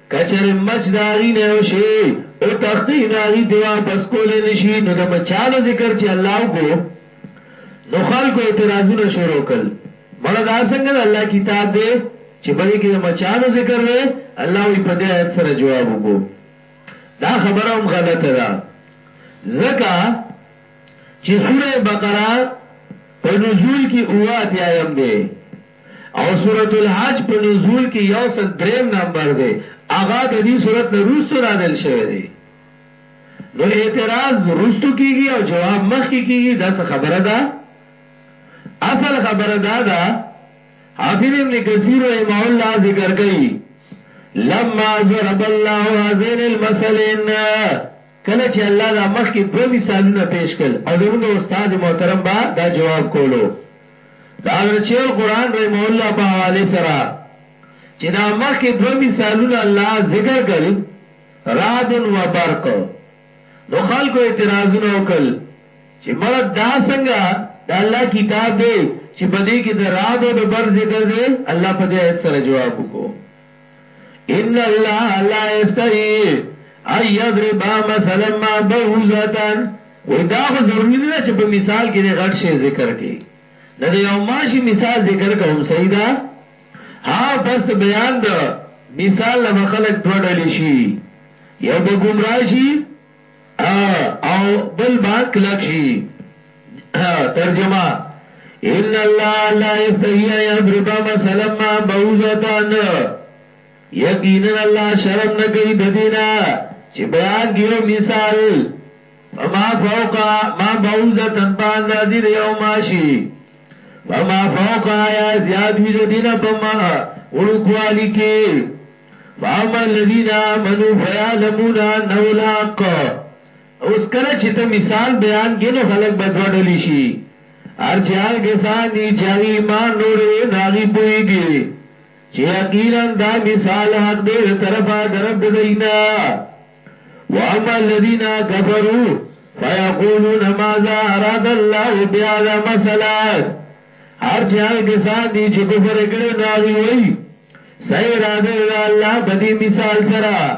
Speaker 1: کچر مچ داغی نه او شی او تختی ناغی دی واپس کولی نشی نو د مچانو ذکر چې الله وکو نو خلکو اعتراضونه شروع کل مړه دا څنګه د الله کتاب دی چې په دې کې د مچانو ذکر دی الله وی په دې آیت سره جواب وکو دا خبره هم غلطه ده زکا چې سوره بقره په نزول کې اوه اتیایم دی او سورة الحج په نزول کې یو سل دریم نمبر دی هغه د دې سورت نه روستو نازل شوی دی نو اعتراض روستو کیږي او جواب مخ کې کیږي دا څه خبره ده اصل خبره دا ده حافظ ابن کثیر رحمه الله ذکر کوي لما ضرب الله هذين المثلين کله چی الله دا مخکی دوه مثالونه پیش کړل او زمونږ استاد محترم به دا جواب کولو د حضرت شیخ القرآن رحمه الله په حواله سره چی دا مخکی دوه مثالونه الله ذکر کړل رعد و برق نو خلکو اعتراضونه وکړل چی مړه دا څنګه د الله کتاب دی چی په دې کې د رعد او د برق ذکر دی الله په دې آیت سره جواب وکړو ان الله لا یستحی ای یضرب مثلا ما بعوزتن وې دا خو ضروری نه چې په مثال کې د غټ شی ذکر کې نه د یو ماشي مثال ذکر کوم صحیح ده ها پس بیان د مثال نه خلق دوه ډلې شي یو به گمراه شي او بل باک لکشی ترجمه ان الله لا یستحی ان یضرب مثلا ما بعوزتان یقینا الله شرم نه کوي د دینا چې بیان کیو مثال فما فوق ما بعوزتن په اندازې دی او ماشي فما فوق یا زیاد وی د دینا په ما وړو کوالی کې فاما الذين امنوا فيعلمون انه الحق اوس کله چې ته مثال بیان کې نو خلک به دوه ډلې شي ارچا کسان دي چې ایمان وروړي ناغي پويږي چې یقینا دا مثال حق دی تر طرفه درب دینا واما الذين كفروا فيقولون ماذا اراد الله بهذا مثلا ارچا کسان دي چې کفر کړي ناغي وایي سعی راغی دا الله په دې مثال سره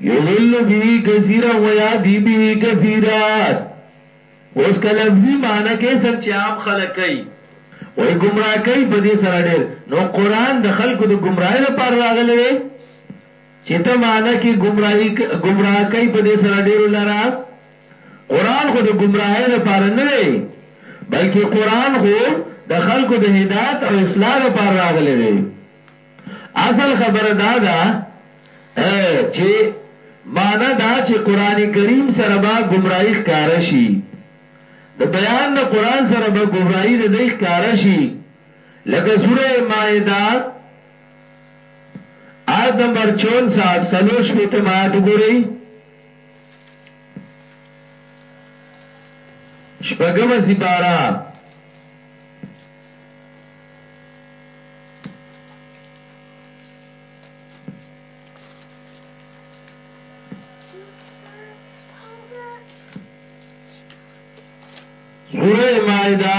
Speaker 1: یضل به کثیرا و یادی به کثیرا اوس کلفظی معنی کې سم چې عام خلک کوي وای گمراه کوي په دې سره ډېر نو قران د خلکو د گمراهۍ لپاره راغلی دی چې ته معنی کې گمراهي گمراه کوي په دې سره ډېر لره قرآن خو د ګمراهۍ لپاره نه دی، بلکې قرآن خو د خلکو د هدایت او اصلاح لپاره راغلی دی. اصل خبره دا ده چې معنی دا چې قرآن کریم سره به ګمراهي ښکاره شي، د بیان د قرآن سره به ګمراهي د دوی ښکاره شي، لکه سوره مائده آیت نمبر چون ساټ څلور شپېتم آیت وګورئ. شپږم سپارا سوره مائده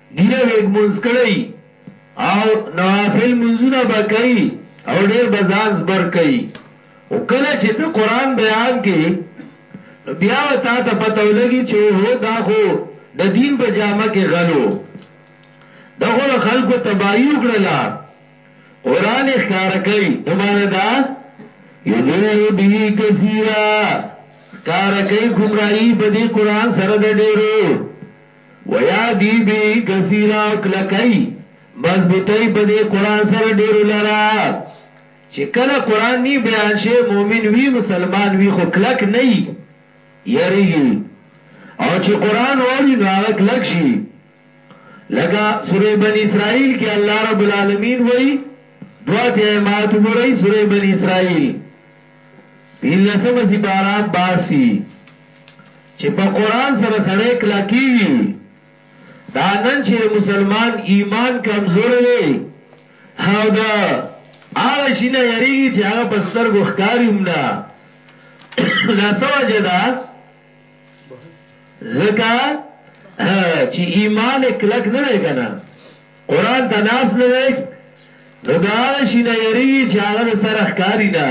Speaker 1: ډیره ویګ مونز کړی او نوافل منزونه به کوي او ډیر به ځان زبر کوي او کله چې ته قران بیان کې نو بیا و تا ته پته ولګي چې هو دا خو د دین په جامه کې غلو دا خو خلکو تباہی وکړه قران ښکار کوي نو معنی دا یذل به کثیرا کار کوي گمراهي په دې قران سره د ډیرو ويادي به کثيرا او کلکۍ مضبوطۍ په دې قرآن سره ډېرو لره چې کله قرآن ني بيان شي مؤمن وي مسلمان وي خو کلک نه يي يريږي او چې قرآن واوري نو هغه کلک شي لکه سورې بني اسرائيل کې الله رب العالمين وي دواتي ايمات وګورئ سورې بني اسرائيل پنځلسمه سپاره باسي چې په قران سره سړی کلاکیږي دا نن چې مسلمان ایمان کمزور دی او دا هغه شینه یریږي چې هغه په سترګو ښکاری هم نه دا سوجه ده ځکه چې ایمان کلک نه دی کنه قران ته ناس نه دی نو دا هغه شي نه یریږي چې هغه سره ښکاری نه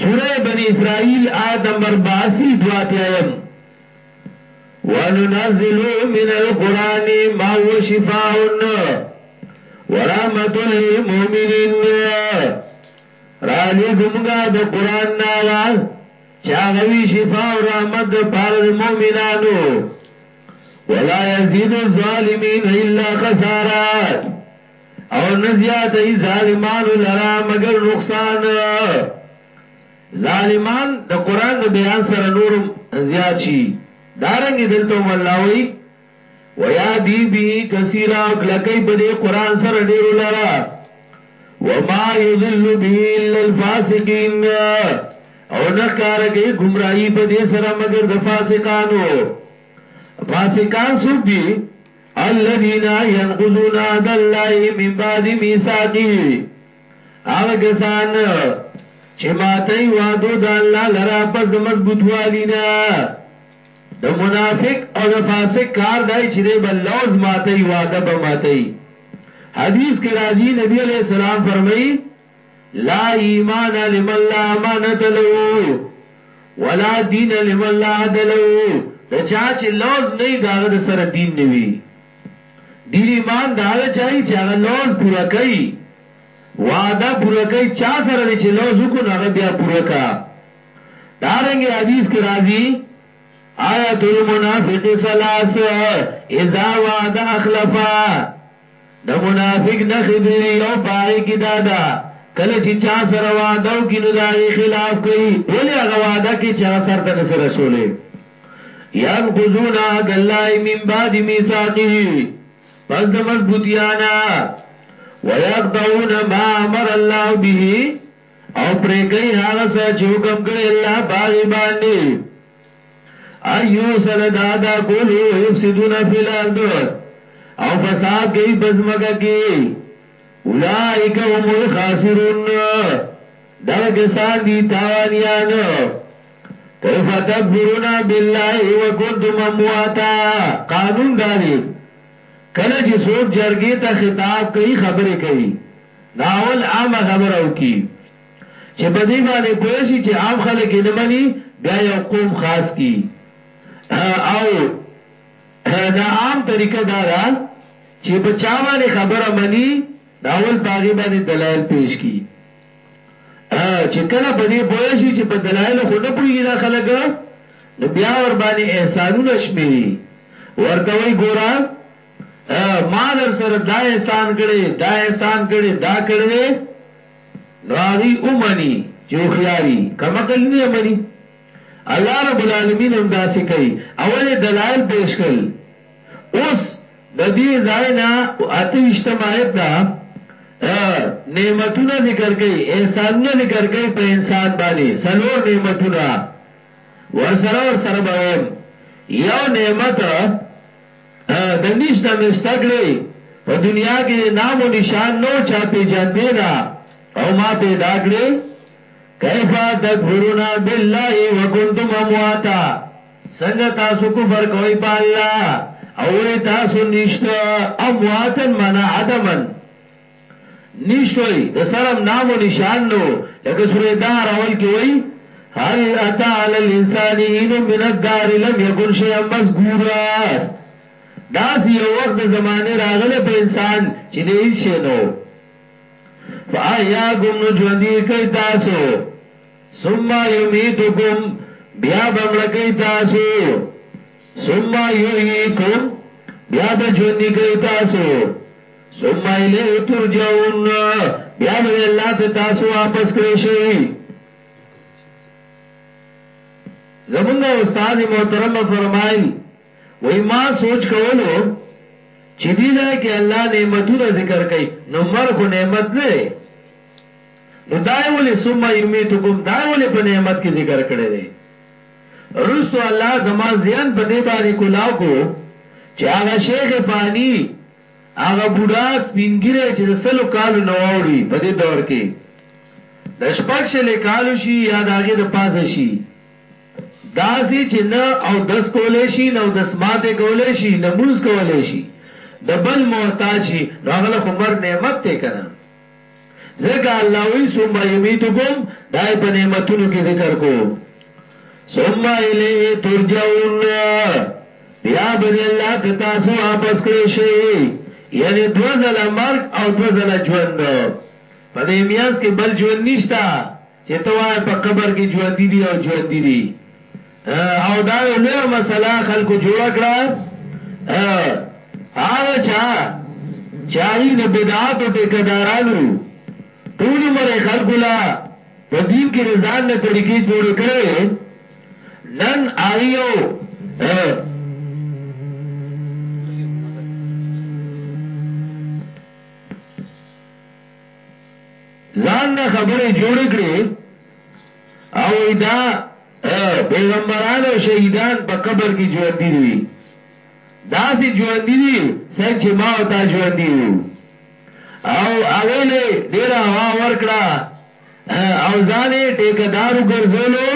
Speaker 1: سوره بنی اسرائیل آیت نمبر 82 دواتیایم وننزل من القران ما هو شفاء ورحمت للمؤمنین را لګمګه د قران ناغه چاغوي شفاء او رحمت د پاره د مؤمنانو ولا يزيد الظالمين الا خسارا او نزيات ای ظالمان لرا مگر نقصان ظالمان د قران د بیان سره نورم زیات شي دارنګ دلته ملاوي ويا دي به کثیرا لکای په دې قران سره ډیر لرا وما يضل به الا الفاسقين او نه ښکاره کوي ګمراهي په دې سره مګر د فاسقانو فاسقان څوک دي الذين ينقضون عهد الله من بعد ميثاقه هغه کسان چې ماتي وادو د الله لرا پس د مضبوط والینا د منافق او د فاسق کار دای چې دی بل لوز ماتي واده به ماتي حدیث کې راځي نبی علیہ السلام فرمایي لا ایمان لمن لا امانت له ولا دین لمن لا عهد له د چا چې لوز نه داغه د سره دین نیوي دین ایمان داغه چای چې هغه لوز پوره کوي وعده پوره کوي چا سره دي چې لوز کو نه هغه بیا پوره کا دارنګ حدیث کې راځي آیت المنافق ثلاث اذا وعد اخلفا د منافق نخی دیری او پاغی کی دادا کله چی چا سره وعده وکی نو داغی خلاف کئی ولی هغه وعده کی چی هغه سرته نسی رسولی ینقضون عهد الله من بعد میثاقه پس د مضبوطیانا ویقطعون ما امر الله به او پریکئی هغه سا چی حکم کړی الله پاغی باندی ایو سره دا دا کولو یفسدون فی الارض او فساد گئی بزمگا کی اولائک هم الخاسرون دا کسان دی تاوانیان کیف تکفرون باللہ وکنتم امواتا قانون دا دی کله چې څوک جرګې ته خطاب کوي خبرې کوي ناول عام خبرو کی چی په دی باندی پوه شی چی عام خلق یی نه منی بیا یو قوم خاص کی او نا عام طریقه دا ده چی په چا باندی خبره منی نو اول په هغی باندی دلایل پیش کی چی کله په دی پوه شی چی په دلایلو خو نه پوهیږی دا خلق نو بیا ورباندی احسانونه شمیری ورته وایی ګوره ما درسره دا احسان کړی دا احسان کړی دا کړی دی نو هغوی ومني چې هوښیار یي، کم عقل یي نه مني. الله رب العالمین هم داسې کوي، اول یې دلایل پیش کړل، اوس ددې ځای نه اته ویشتم آیت نه نعمتونه ذکر کوي، احسانونه ذکر کوي په انسان باندې، څلور نعمتونه ورسره ورسره به وایم، یو نعمت، د نیس نه مې سته کړې په دنیا کې د نام و نشان نو چا پیجندې نه او ما پیدا کړې کیفا تکفرون بالله وکنتم امواتا څنګه تاسو کفر کوئ په الله او تاسو نشته امواتن منا عدمن نشوی د سرم نام و نشان نو لکه سوره دهر اول کې وای هل اتا علی الانسان ان من الدار لم یکن شیئا مذکورا داس یو وخت د زمانه راغله په انسان چې د هیڅ شی نو فایاکم نو ژوندې کوي تاسو ثم یمیتکم بیا بمړ کوي تاسو ثم یحییکم بیا به ژوندې کوي تاسو ثم الیه ترجعون بیا به الله ته تاسو واپس کړئ شي زمونږ استاد محترم فرمایل وای ما سوچ کولو چې دی دا کې الله نعمتونه ذکر کوي نو مرخ نعمت نه دی نو دای ولې ثم یمیتکم دای ولې په نعمت کې ذکر کړی دی رستو الله زما زیان په دې باندې کولاو کو چې هغه شیخ فانی هغه بوډا سپین ږیری چې د سلو کالو نه واوړي په دې دور کې د شپږ شلې کالو شي یا د هغې د پاسه شي داسې چې نه او دس کولی شي نه او دس ماته کولی شي نه مونځ کولی شي د بل محتاج شي نو هغه له خو مر نعمت دی که نه ځکه الله وی ثم یمیتکم دا په نعمتونو کې ذکر کو ثم الیه ترجعون بیا به الله ته تاسو واپس کړئ شي یعنی دو ځله مرګ او دو ځله ژوند په دې میاس کې بل ژوند نشتا چه ته وای په قبر کې ژوندۍ دي او ژوندۍ دي او دا یو لوی مسله خلکو جوړ کړه هغه چا چاغي نه بدعات او ټیکدارانو ټول عمر خلکو لا په دین کې رضان نه طریقې جوړ کړي نن آیو ځان نه خبرې جوړ کړي او دا پیغمبران او شهیدان په قبر کې ژوند دي دا سي ژوند دي څنګه چې ما او تا ژوند دي او هغه له ډیر هوا ورکړه او ځانې ټیکدارو ګرځولو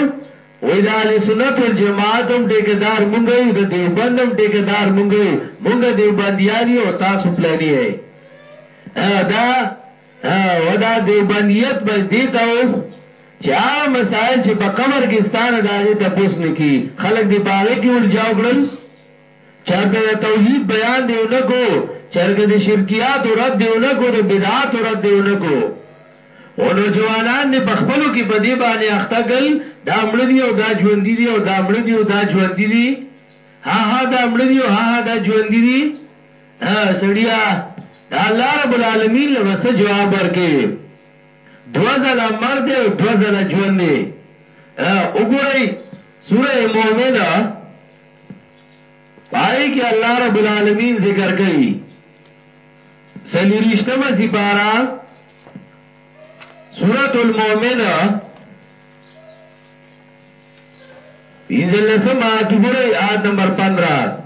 Speaker 1: وې د اهل سنت والجماعت هم ټیکدار مونږ یو د دیوبند هم ټیکدار مونږ یو مونږ دیوبندیان یو تاسو پلانی یې دا ودا دیوبندیت بس دیتا اوس چې هغه مسائل چې په قبر کې ستانه داغه ته پوس نه کی خلک دی پاغه کې الجاو کړل چرته د توحید بیان دی اونکو چرګه د شرکیات او رد دی اونکو د بدعات او رد دی اونکو او نو جوانان دی بخپلو کې بدی باندې اخته ګل دا مړ دی او دا ژوند دی او دا مړ دی او دا ژوند دی ها ها دا مړ دی او ها ها دا ژوند دی سړیا د الله رب العالمین له وسه جواب ورکې دو ځله مړ دی او دو ځله ژوند دی وګورئ سوره مؤمن پای کې الله رب العالمین ذکر کوي سلیریشتمه سپارا سورۃ المؤمن انزل لسم آیت وګورئ آیت نمبر 15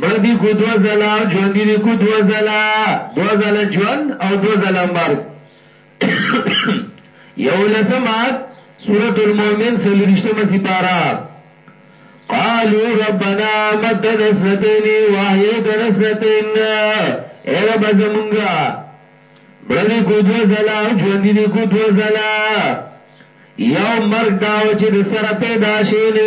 Speaker 1: مړه دي کو دوه ځله او ژوندي دي کو دوه ځله دوه ځله ژوند او دوه ځله مرګ یو لسمات سورة المؤمن سلورشتمه سپارا قالو ربنا متن اسنتین واحیتن اسنتین اے رب زمونگا مړه دي کو دوه ځله او ژوندي دي کو دوه ځله یو مرګ داو چې د سره پیدا شي نه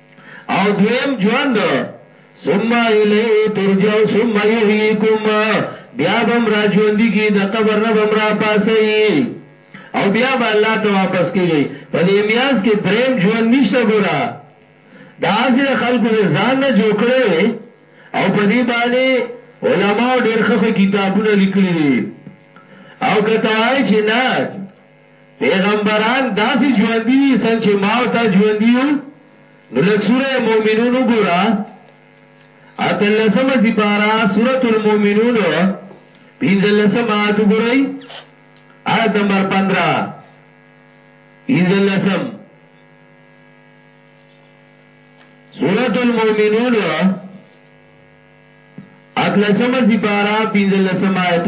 Speaker 1: او دویم ژوند ثم الیه ترجعو ثم یحییکم بیا بم را ژوندۍ کی د قبر نه بم را پاسي او بیا به الله ته واپس کیږي په دې میاس کې دریم ژوند نشته ګورا دا ځل خلکو د ځان نه جوړ کړي او په دې باندې علما ډېر ښه کتابونه لیکلي دي او کته وای چې نه پیغمبران داسې ژوندي څنګه چې ما او تا ژوندي یو نو لږ سوره مؤمنون وګوره اتلسمه سپاره سوره المؤمنون پنځلسم آیت وګورئ آیت نمبر 15 پنځلسم سورۃ المؤمنون اتلسم سپارا پنځلسم آیت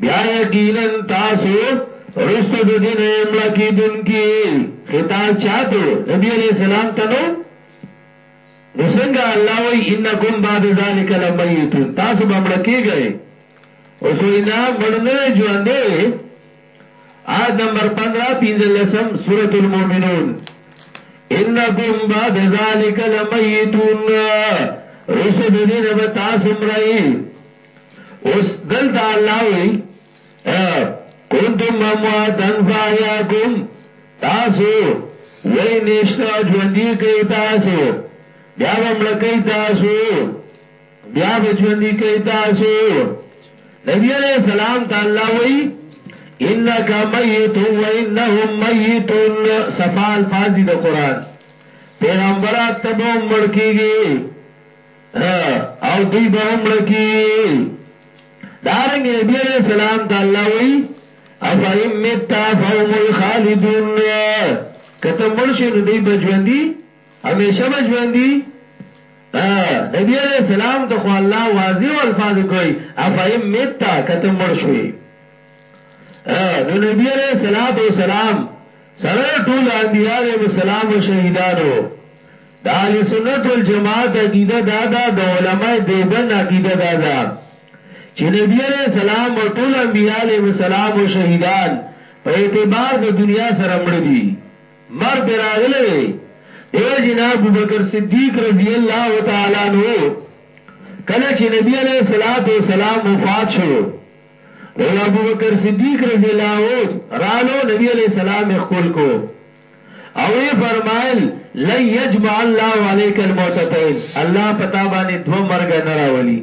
Speaker 1: بیا یقینا تاسو رستو د دین املا کی دن کی خطاب چاته نبی علیہ السلام ته نو نو څنګه الله وی انکم بعد ذلک لمیتون تاسو به مړ کیږئ اوس وینا مړ نه ژوند دی آیت نمبر 15 15 سورۃ المؤمنون انکم بعد ذلک لمیتون رسد دین به تاسو مړی اوس دلته الله وی کنتم امواتا فاحیاکم تاسو وی نشتا ژوندۍ کوي تاسو بیا ومړه کوي تاسو بیا ژوندۍ کوي تاسو نبی علیہ السلام ته الله وی انک میت و انهم میتون صفال فازی د قران پیغمبرات تبو مړ کیږي او دوی به هم مړه کیږي دارنګ نبی علیہ السلام ته الله وی افایم متا فهم الخالدون کته مرشه نو دی بجوندی همیشه بجوندی نبی علیہ السلام ته خو الله واضح الفاظ کوي افایم متا کته مرشوي نو نبی علیہ الصلوۃ والسلام سره ټول انبیاء علیهم السلام او شهیدانو د اهل سنت والجماعت عقیده دا ده، د علماء دیوبند عقیده دا ده چې نبی علیه السلام او ټول انبیاء علیهم السلام او شهیدان په اعتبار د دنیا سره مړه دي، مرګ پرې راغلی دی، دیو جنا ابوبکر صدیق رضی الله تعالی عنه کله چې نبی علیه الصلاة والسلام وفات شو نو ابوبکر صدیق رضی الله رالو نبی علیه السلام یې ښکل کو. او وی فرمایل، لن یجمع الله علیک الموتتین، الله په تا باندې دوه مرګه نه راولي.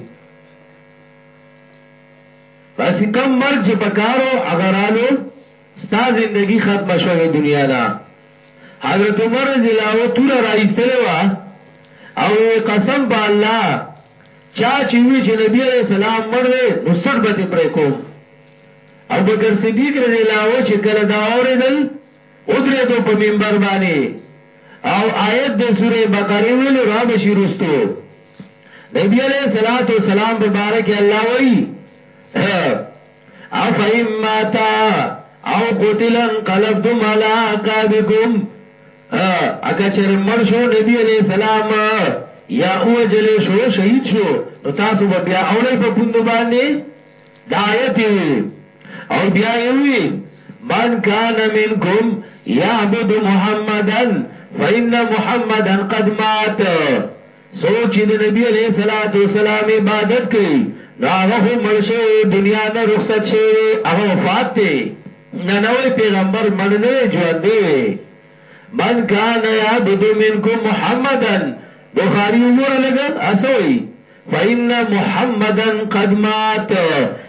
Speaker 1: بس کم مرګ چې پکارو هغه رالو ستا زندگی ختمه شوه د دنیا نه حضرت عمر رضی الله عنه توره راایستلې وه او قسم په الله چا چې وی چې نبی علیہ السلام مړ دی نو سټ به پرې کوم ابوبکر صدیق رضی الله عنه چې کله دا اوریدل ودرېدو په منبر باندې او آیت د سوره بقره ویلو را بشي رستو نبی علیہ الصلوۃ والسلام په باره کې الله وایي او فیمتا او قتلن قلبتم علی عقابکم اکا چر مړ شو نبی علیہ السلام یا اوجل شو شهید شو نو تاسو بیا اولې په پوند باندې دعوت یې ووی او بیا یې ووی من کان منکم یعبد محمدا فإن محمدا قد مات سوچ د نبی علیہ الصلات والسلام عبادت کړي نو هغه مړ شوی دنیا نه رخصت شوی هغه وفات دی نه نوې پیغمبر مړ نه ژوند دی من کان یعبد منکم محمدا بخاری وګوره لګ اسوي فإن محمدا قد مات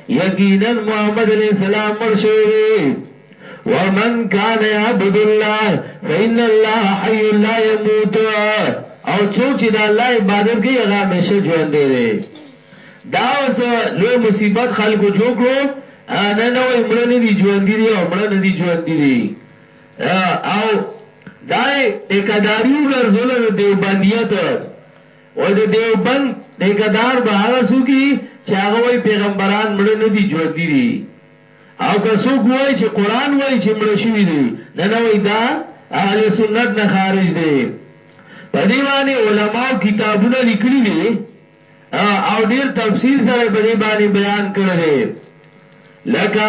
Speaker 1: یقینا محمد علیہ السلام مر شوی دی ومن کان یعبد الله فإن الله حي لا يموت او څوک چې د الله عبادت کوي هغه همیشه ژوند دی دا اوس لوی مصیبت خلکو جوړو نه نه وای مړ نه دي ژوند دي او مړ نه دي ژوند دي او دای ټیکداریو ګرځول د دیوبندیت وای د دیوبند ټیکه دار به هغه څوک وي چې هغه وای پیغمبران مړه نه دي ژوندي دي او که څوک وای چې قران وای چې مړه شوي دي نه نه وای دا اهل سنت نه خارج دي په دې باندې علماو کتابونه لیکلي دي او ډیر تفصیل سره په دې باندې بیان کړی دی لکه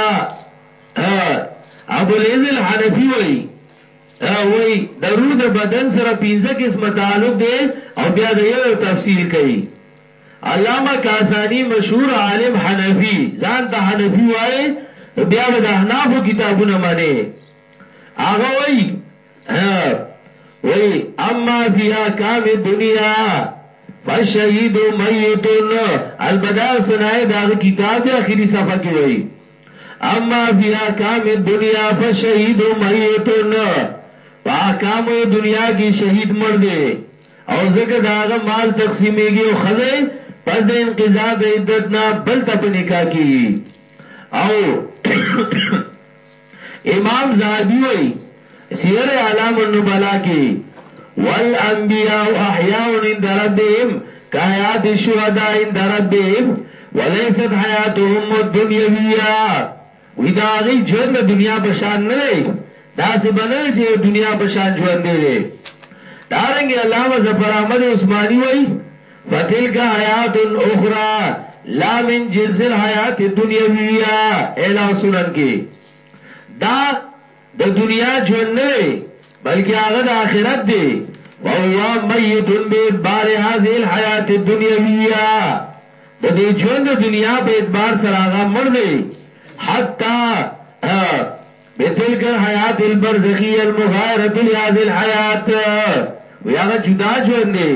Speaker 1: ابو العز الحنفي وای هغه وایي د روح د بدن سره پنځه قسمه تعلق دی او بیا د یو یو تفصیل کوي علامه کاسانی مشهور عالم حنفی ځان ته حنفی وایي نو بیا به د احنافو کتابونه منې هغه وایي وایي اما فی احکام دنیا فالشهید میتون البدع صنایع داغه کتاب دی اخیری صفحه کې وایي اما فی احکام الدنیا فشهید میتون په احکام دنیا کې شهید مړ دی او زکه داغه مال تقسیمیږي او خزه پس د انقضاء د عدت نه بل ته په نکاح کیږي او امام زاهدی وای سیر اعلام النبلا کی والانبیاء احیاء عند ربهم کایات الشهداء عند ربهم ولیست حیاتهم الدنیویہ وی دا غی ژوند د دنیا په شان نه دی دا سه بنوي چې دنیا په شان ژوند دی دارنګ علامه ظفر احمد عثماني وای فتلک حیات اخرى لا من جنس الحیات الدنیویہ اعلی سنن کې دا د دنیا ژوند نه دی بلکې هغه د آخرت دی وهو میت باعتبار هذه الحیات الدنیویه د دې ژوند د دنیا په اعتبار سره هغه مړ دی حتا بتلک الحیات البرزخیه المغایره لهذه الحیات وی هغه جدا ژوند دی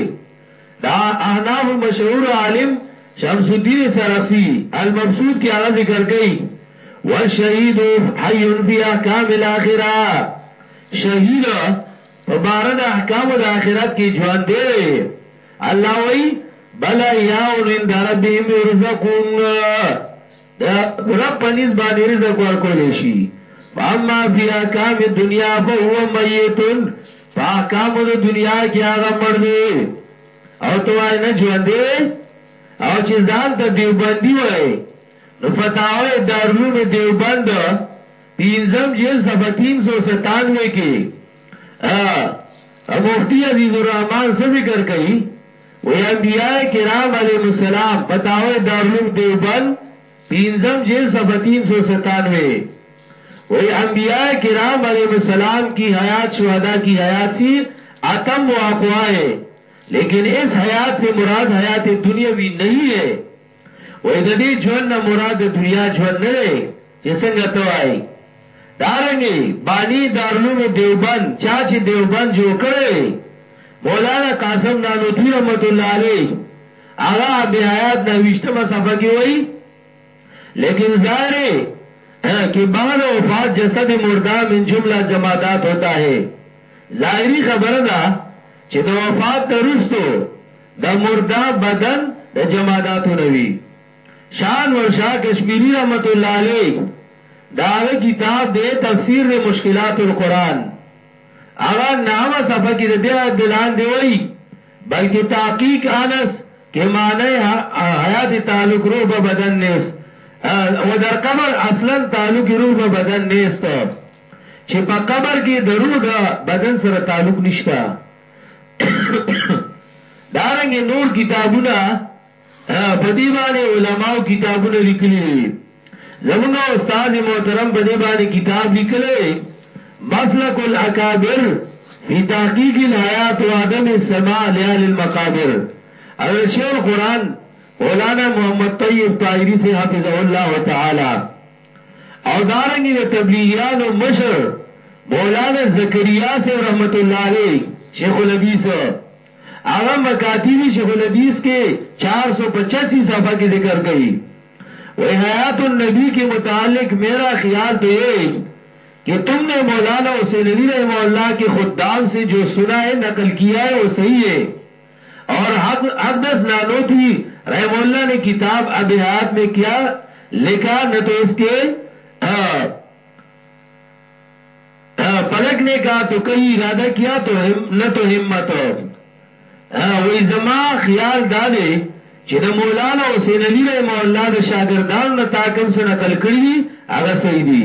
Speaker 1: دا احناف مشهور عالم شمس الدین سرخسی المبسوط کی هغه ذکر کئی والشهید حی فی احکام الاخرہ شهید په بار د احکام د اخرت کی جوان دی الله وی بل یاون عند ربهم یرزقون د رب په نس باندې رزق ورکول شي فاما فی احکام دنیا فهو میتون په احکام د دنیا کې هغه مړ دی او توای نه ژوند دی او چې ځان ته دیوبندي وای نو فتاوی دارلوم دیوبند پینزم جیل صفحه 397 کې مفتی عزیز الرحمن څه ذکر کوي وې انبیاء کرام علیهم السلام فتاوی دارلوم دیوبند پینزم جلد صفحه تین سو ستانوے وې انبیاء کرام علیهم السلام کی حیات شہدا کی حیات سی اتم واقعہ ہے لیکن اس حیات سے مراد حیات دنیوی نہیں ہے وې ددې ژوند نه مراد د دنیا ژوند نه دی چې څنګه ته وايي دارنګې باني دارلوم دیوبند چا چې دیوبند جوړ کړی دی مولانا قاسم نانوتوی رحمت الله علیه هغه آب حیات نهه ویشتمه صفحه کې وايي لیکن ظاهر ہے کہ بعد وفات جسد مردہ من جملہ جمادات ہوتا ہے ظاهری خبره ده چې د وفات نه رستو د مردہ بدن د جماداتو نوی شان ور شاه کشمیری رحمت الله علیه دا هغه کتاب دی تفسیر دی مشکلات القرآن هغه نامه صفحه کې د دې آیت دلان دی وای بلکې تحقیق انس کې معنی حیات تعلق روح به بدن نیست و در قبر اصلا تعلق روح به بدن نیست چې په قبر کې د روح د بدن سره تعلق نشته دارنګ نور کتابونه په دې باندې علماو کتابونه لیکلي دي زمونږ استاد محترم په دې باندې کتاب لیکلی دی مسلک الاکابر فی تحقیق الحیات و عدم السماع لیال المقابر حضرت شیخ القرآن مولانا محمد طیب طاهری سے حفظه الله تعالی او دارنګي د تبلیغیانو مشر مولانا زکریا سے رحمت الله علیه شیخ الحدیث آغا برکاتی بھی شیخ البیس کے چار سو پچاسی صفحہ کی ذکر گئی حیات النبی کے متعلق میرا خیال تو یہ کہ تم نے مولانا علی رحمہ اللہ کے خود سے جو سنا ہے نقل کیا ہے وہ صحیح ہے اور حق دس نانو تھی رحم اللہ نے کتاب ابحیات میں کیا لکھا نہ تو اس کے ہاں، پلټنے کا تو کئی ارادہ کیا تو ہم نہ تو ہمت وئی زما خیال دا دے چی د مولانا حسین علی رحمه الله د شاګردانو نه تا کوم څه نقل کړی دی هغه صحیح دی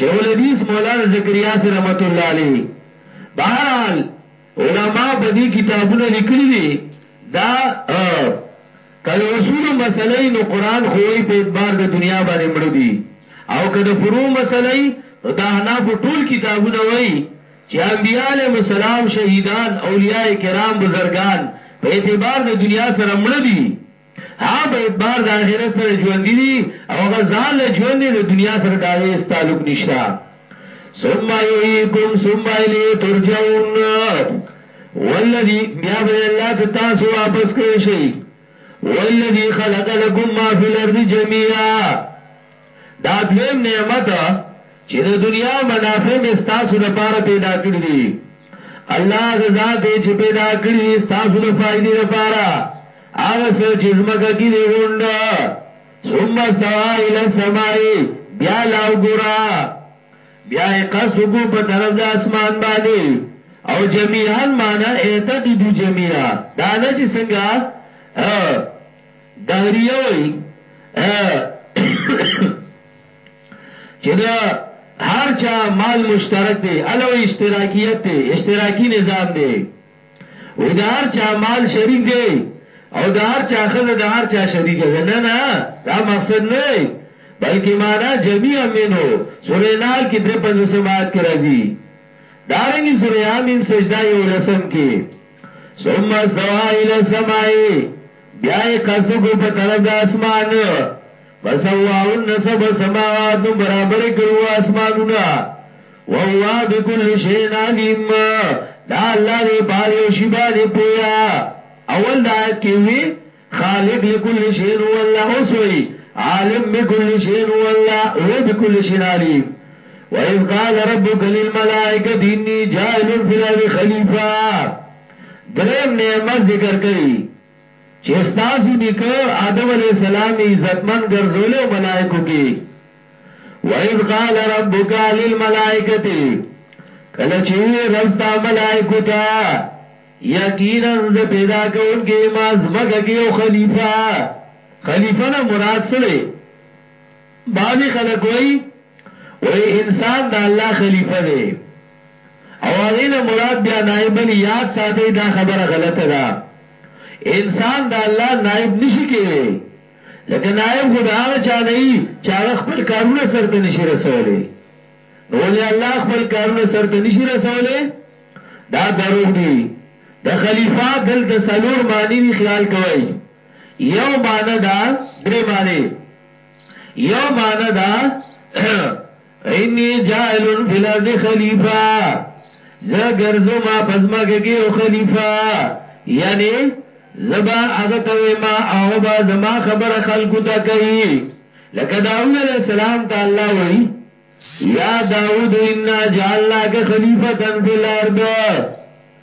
Speaker 1: شیخ الحدیث مولانا زکریا سے رحمت الله علیه بهرحال علما په دې کتابونه لیکلی دی دا که د اصولو مسئله يي نو قرآن خو وايي په اعتبار د دنيا باندې مړه دي او که د فروع مسئله يي نو د احنافو ټول کتابونه وايي چې انبياء عليهم السلام، شهيدان، اولياء کرام، بزرګان په اعتبار د دنيا سره مړه دي ها په اعتبار د آخرت سره ژوندي دي او هغه ځان له ژوند دی د دنيا سره د هغې هيڅ تعلق نشته. ثم يعيكم ثم اليه ترجعون والذي بیا به الله ته تاسو واپس کړئ شي والذي خلق لكم ما في الارض جميعا دا دویم نعمت چې د دنیا منافع می تاسو د پاره پیدا کړی دي الله غزا ته چې پیدا کړی تاسو د فائدې لپاره هغه څه چې زمګه کې دی غونډه ثم استوى الى السماء بیا لا وګورا بیا قصد کو په طرف د اسمان باندې او جميعا معنا اعتقدوا جميعا دا نه چې څنګه دهریه وای چې دا هر چا مال مشترک دی الو اشتراکیت دی اشتراکی نظام دی وی د هر چا مال شریک دی او د هر چا خزه د هر چا شریک ده نه نه دا مقصد نه دی بلکې معنا جميعا منو سورې نال کې درې پنځه سمات کې راځي دارنګي سورې امیم سجدا یو لسم کې ثم استوى الى السماء بیا یې قصو کو په طرف د اسمان فسواهن سب سماوات نو برابر کړو اسمانونه وهو بكل شيء عليم دا الله دې پاره یو شی باندې پویا اول دا آیت کې وی خالق لكل شيء هو الله اوس وی عالم بكل شيء هو الله هو بكل شيء عليم وَإِذْ قَالَ رَبُّكَ لِلْمَلَائِكَةِ إِنِّي جَاعِلٌ فِي الْأَرْضِ خَلِيفَةً دریم نعمت ذکر کړي چې استاسو نیکه آدم علی السلام عزتمن ګرځول او ملائکو کې وَإِذْ قَالَ رَبُّكَ لِلْمَلَائِكَةِ کله چې وی رستا ملائکو ته یقینا ز پیدا کوونکی ما زمګه کې یو خلیفہ خلیفہ نه مراد څه دی بعضی خلک وای وای انسان د الله خلیفہ دی او هغه نه مراد بیا نائب الیاد ساتي دا خبره غلطه ده انسان د الله نائب نشي کېږي لکه نائب خود هغه چا نه ای چې هغه خپل کارونه سرته نشي رسولې نو ولې الله خپل کارونه سرته نشي رسولې دا دروغ دي د خلیفہ دلته سلور معنی دی خیال کوي یو معنی دا درې معنی یو معنی دا انی جاعل فی الارض خلیفہ زه ګرځو ما پزماګه کې او خلیفہ یعنی زبا هغه ته ما هغه با زما خبره خلکو ته کوي لکه داوود علی السلام ته الله وای یا داوود انا جعلناک خلیفتا فی الارض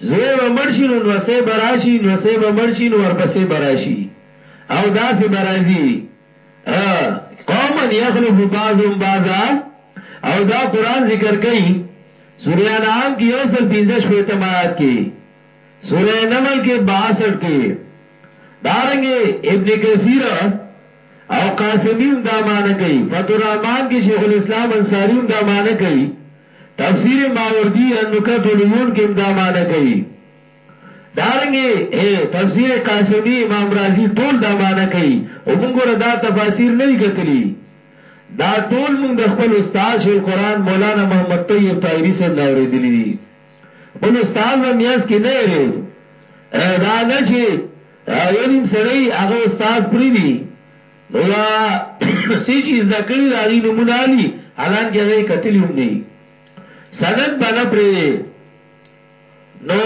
Speaker 1: زوی به مړ شي نو لمسی به راشي، لمسی به مړ شي نو ورپسې به راشي او داسې به راځي، قوما یخلف بعضهم بعضا، او دا قرآن ذکر کوي سورة انعام کې یو سل پنځه شپېتم آیات کې، سورة نمل کې باهسټ کې، دارنګه ابن کثیر او قاسمي هم دا معنی کوي، فتح الرحمن کې شیخ الاسلام انصاري هم دا معنی کوي. تفسیر ماوردی النکت العیون کې هم دا معنی کوي دارنګه هي تفسیر قاسمی امام رازی ټول دا معنی کوي او موږ ګره دا تفاسیر نه کتلی دا ټول موږ د خپل استاد شیخ القرآن مولانا محمد طیب طاهری صاحب نه اوریدلی دي خپل استاد هم یاس کې نه یری دا نه چې یو نیم سړی هغه استاد پری دی نو یا څه چی زده کړی د هغی نومونه الی حالانکه هغه یې کتلی هم نه وي سند به نه پرېږدی نو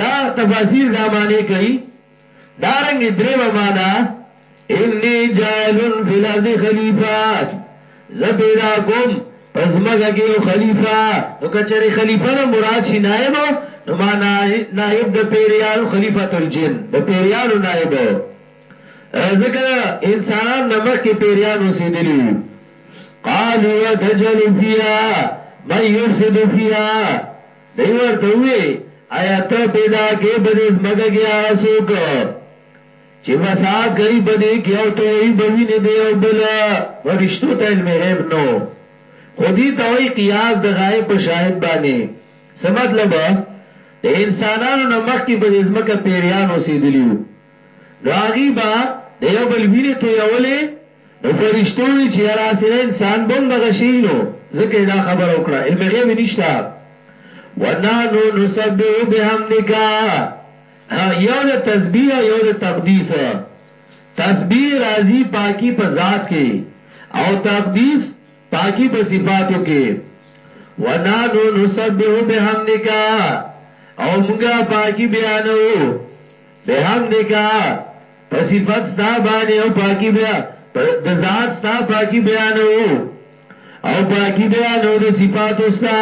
Speaker 1: دا تفاسیر دا معنی کوي دارنګ درېمه معنا انی جاعل فی الارض خلیفه زه پیدا کوم پس مګه کې یو خلیفہ نو کچره خلیفہ نه مراد شي نائب نو ما نائب د پیریانو خلیفۃ الجن د پیریانو نائب ځکه انسانان نمک کې پیریان اوسېدلی قالو وتجل فیا من یفسد فیا دی ورته وی آیا ته پیدا کې بده زمګه کې هغه څوک چې فساد کوي بده کې او ته یې بوینه دی او بل فرشتو ته علم غیب نو خودی ته وی قیاس د غایب په شاهد باندې سمت لبا د انسانانو نمخ کې بده زمګه پیریان اوسېدلی نو هغوی به د یو بل وینې تویولې، نو فرشتو وویل چې یاره هسې نه انسان به هم دغه شی وي نو ځکه یې دا خبره وکړه، علم غیب یې نشته. ونحن نسبح بحمدک یو د تسبیح او یو د تقدیس، تسبیح راځي پاکي په ذات کې او تقدیس پاکي په صفاتو کې، ونحن نسبح بحمدک او موږ پاکي بیانوو. بحمدک په صفت ستا باندې او پاکي بیا د ذات ستا پاکي بیانو او پاکي بیانو د صفات ستا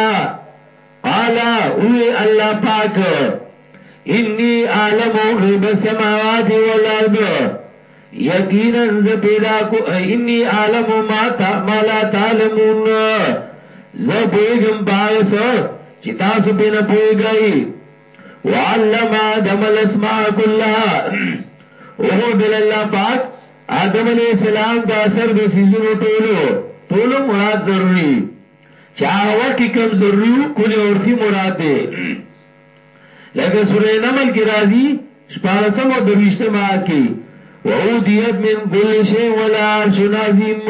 Speaker 1: قال او الله پاک انی عالم غیب السماوات والارض یقینا ز پیدا کو انی عالم ما تا ما لا تعلمون ز بیگم باغ سو چې تاسو بنا پویږئ وعلم آدم الاسماء كلها وهو دل الله پاک آدم علیہ السلام دا اثر د سیزونو ټولو ټولو مراد ضروری چاہ وقت کم ضروری کل عورتی مراد دے لکه سورہ نمل کی رازی شپارسم و درویشتم آیت کی وعودیت من کل شیء ولا عرش عظیم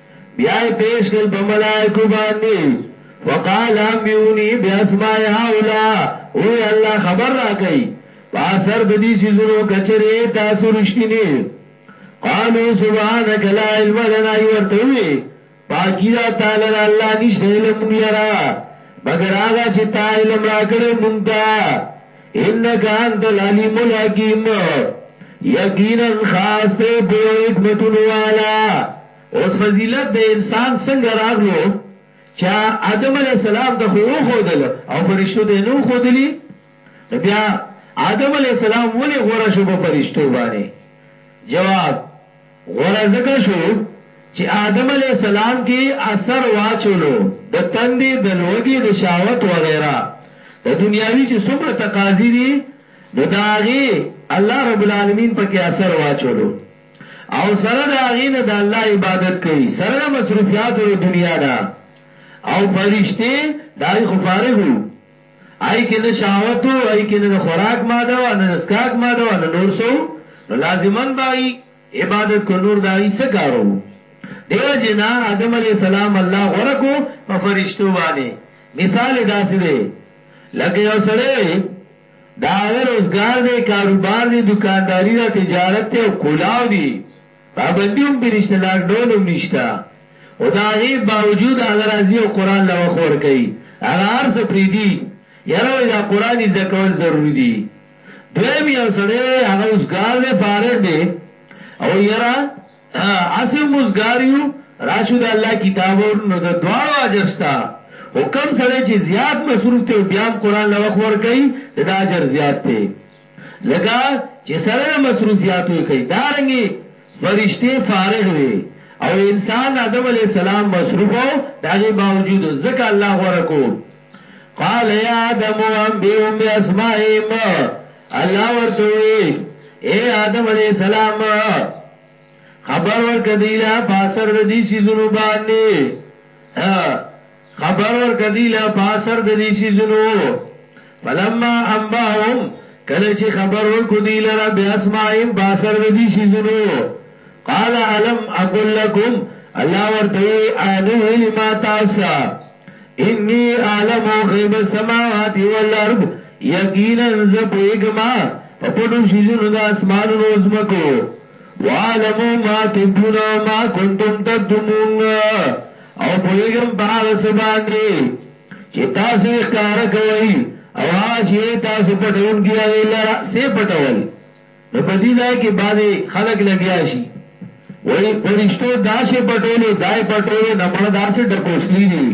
Speaker 1: بیا پیش کل په ملائکو باندې وقال امبیونی بیاسماء هؤلاء او الله خبر را کوي پاسر د دې سيزونو کچره تاسو رښتینی قالو سبحانك لا علم لنا ورتوي پاکی دا تعالی را الله نشته علم لرا مگر هغه چې تا علم را کړې مونږ ته انک انت العلیم الحکیم یقینا خاص ته په یو حکمتونو والا اوس فضیلت د انسان څنګه راغلو چا آدم علی السلام ته خو خودل او فرشتو ته نو خودلی بیا آدم علی السلام ولې غوړه شو په فرشتو باندې جواب غوره ځکه شو چې آدم علیه السلام کې اثر واچو نو د تندې، د لوږې، د شهوت وغیره د دنیاوي چې څومره تقاضي دي نو د هغې الله رب العالمین په کې اثر واچولو او سره د هغې نه د الله عبادت کوي سره د مصروفیاتو د دنیا نه او فرشتې د هغې خو فارغ وو. هغه کې نه شهوت او هغه کې نه د خوراک ماده او نه د سکاک ماده او نه نور سو نو لازما بای عبادت کو نور دای څه کارو دیو جنا آدم علی السلام الله غره کو په فرشتو باندې مثال داسې دی لکه یو سړی دا روزګار دی کاروبار دی دکانداری دا تجارت ته او کولاو دی پابندی هم پی نشته لاک ډاون هم نشته او دا غي باوجود هغه راضی او قران لا وخت ور کوي هغه هر څه پری دی یاره وای دا قران یې ځکول ضروری دی دویم یو سړی دی هغه اوسګار دی فارغ دی او یاره اسه هم اوسګار یو راشو د الله کتاب او نو د دواړو اجر ستا او کم سړی چې زیات مصروف ته بیا هم قران لا وخت ور کوي دا اجر زیات ته ځکه چې سره د مصروفیاتو یې کوي دا رنګي فرشته فارغ وي او انسان آدم علی السلام مصروف او دغه باوجود ځکه الله غوړه کو قال یا آدم ام بهم باسمائهم الله ورته وي اے آدم علی السلام خبر ورکدیلا پاسر د دې سيزونو باندې خبر ورکړه دی له په اثر د دې څیزونو فلما انباهم کله چې خبر ورکړه دی لره بیا اسمایم په اثر د دې څیزونو قال الم اقول لكم الله ورته انو ویلی ما تاسو انی عالم غیب السماوات والارض یقینا زبویګما په پټو شیزونو د اسمانونو زمکو وعلمو ما تبدون ما کنتم تدمون او پوهیږم په هغه څه باندې چې تاسو یې ښکاره کوئ او هغه چې تاسو پټونکي هغې لره څه پټول نو په دې ځای کې بعضې خلک لګیا شي وایي فرشتو داسې پټولو دا یې پټولو نه مړه داسې ډکوسلي دي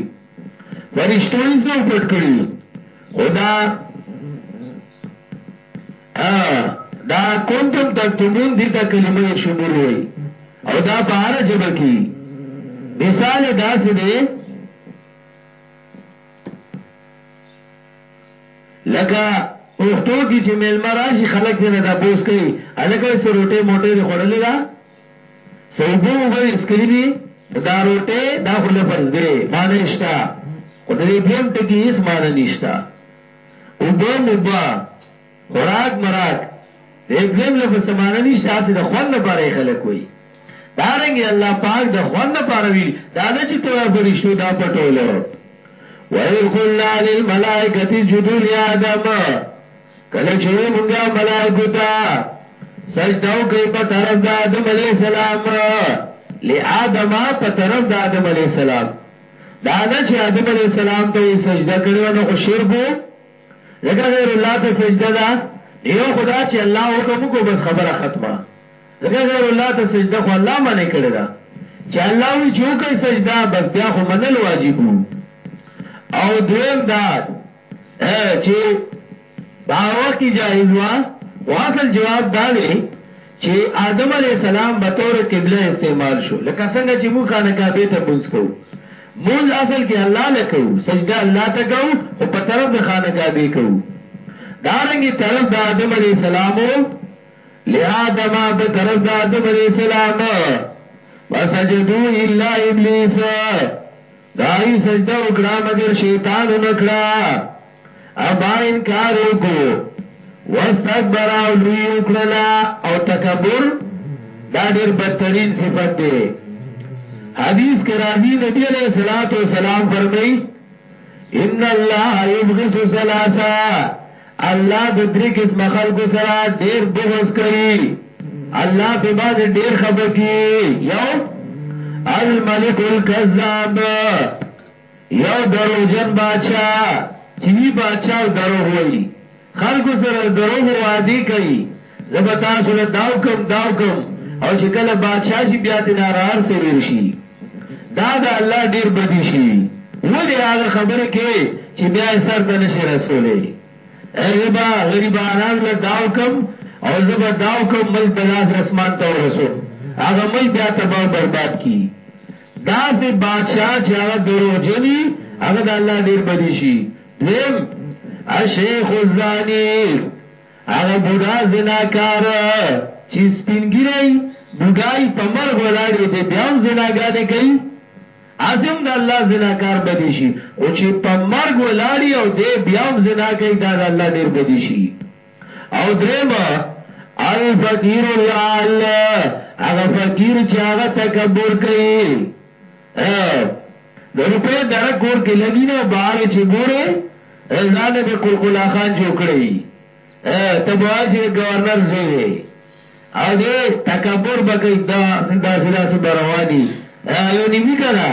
Speaker 1: فرشتو یې څه پټ کړي خدا دا کنتم تکتمون دي ته کلمه شمول وي او دا په هر جبه کې مثال داسې دی لکه پښتو کې چې ملمراشي خلک دې نه دا پوس کوي الکه سروټه موټه دې خړلې ده سیدی اوبه یې څکلي دي نو دا روټۍ دا خو لفظ دی معنی شته خو د دې دویم ټکي هیڅ معنی نشته اوبه مبه خوراک مراک د دې دویم لفظ څه معنی نشته هسې د خوند لپاره یې خلک وایي دارنګې الله پاک د خوند لپاره ویلي دا نه چې ته وایې فرشتو دا پټولو وَإِذْ قُلْنَا لِلْمَلَائِکَةِ اسْجُدُوا لِآدَمَ کله چې مونږه ملائکو ته سجده وکړي په طرف د آدم علی السلام لآدم په طرف د آدم علی السلام دا نه چې آدم علی السلام ته سجده کړي نو خو شرکو ځکه غیر الله ته سجده ده یو خدا چې الله حکم کو بس خبره ختمه ځکه غیر الله ته سجده خو الله منع کړی دا چې الله وی چې کوي سجده بس بیا خو منل واجب او دویم دا چې په وخت کې جایز و او اصل جواب دا دی چې آدم علی السلام به تور قبله استعمال شو لکه څنګه چې موږ خانه کعبه ته مونږ کو مونږ اصل کې الله لکو سجده الله ته کو او په طرف د خانه کعبه کو دارنګي طرف د آدم علی السلام لآدم په طرف د آدم علی السلام وسجدوا الا ابلیس دای سجده وکړه مگر شیطان ونکړه ابا انکار وکړو واستكبر او لوی وکړلا او تکبر دا ډیر بدترین صفت دی حدیث کې راځي نبی علیہ الصلوۃ والسلام فرمایي ان الله یبغض ثلاثه الله په درې قسمه خلکو سره ډېر بغض کوي الله په باندې ډېر خفه کیږي یو الملک الکذاب یو دروغجن بادشاہ چې بادشاہ دروغ وایي خلکو سره دروغ وادي کوي زه به تاسو له داو کم داو کم او چې کله بادشاہ شي بیا دې نارار سریر شي دا د الله ډیر بدی شي ولې هغه خبره کې چې بیا یې سر ته نشي رسولې اربا غریبانان له داو کم او زه به داو کم ملک بلاس اسمان ته ورسوم هغه ملک بیا تباہ او برباد کی دا سه بادشاہ چې هغه دروغجنی هغه د الله ډیر بدی شي دویم الشیخ الزانی هغه بوډا زناکار چی سپین ږیری بوډای په مرګ ولاړی دی بیا هم زناګانی کوي هسې هم د الله زناکار بدی شي خو چی په مرګ ولاړی او دی بیا هم زنا کوي دا د الله ډیر بدی شي او دریم الفقیر العال هغه فقیر چی هغه تکبر کوي د روپې دره کور کې لګي نه بهر چې ګوره ځان به کلکلا خان جوړ کړی ته به چې گورنر زوی دی او دې تکبر به کوي دا دا سدا سي برواني یو نیوی کړه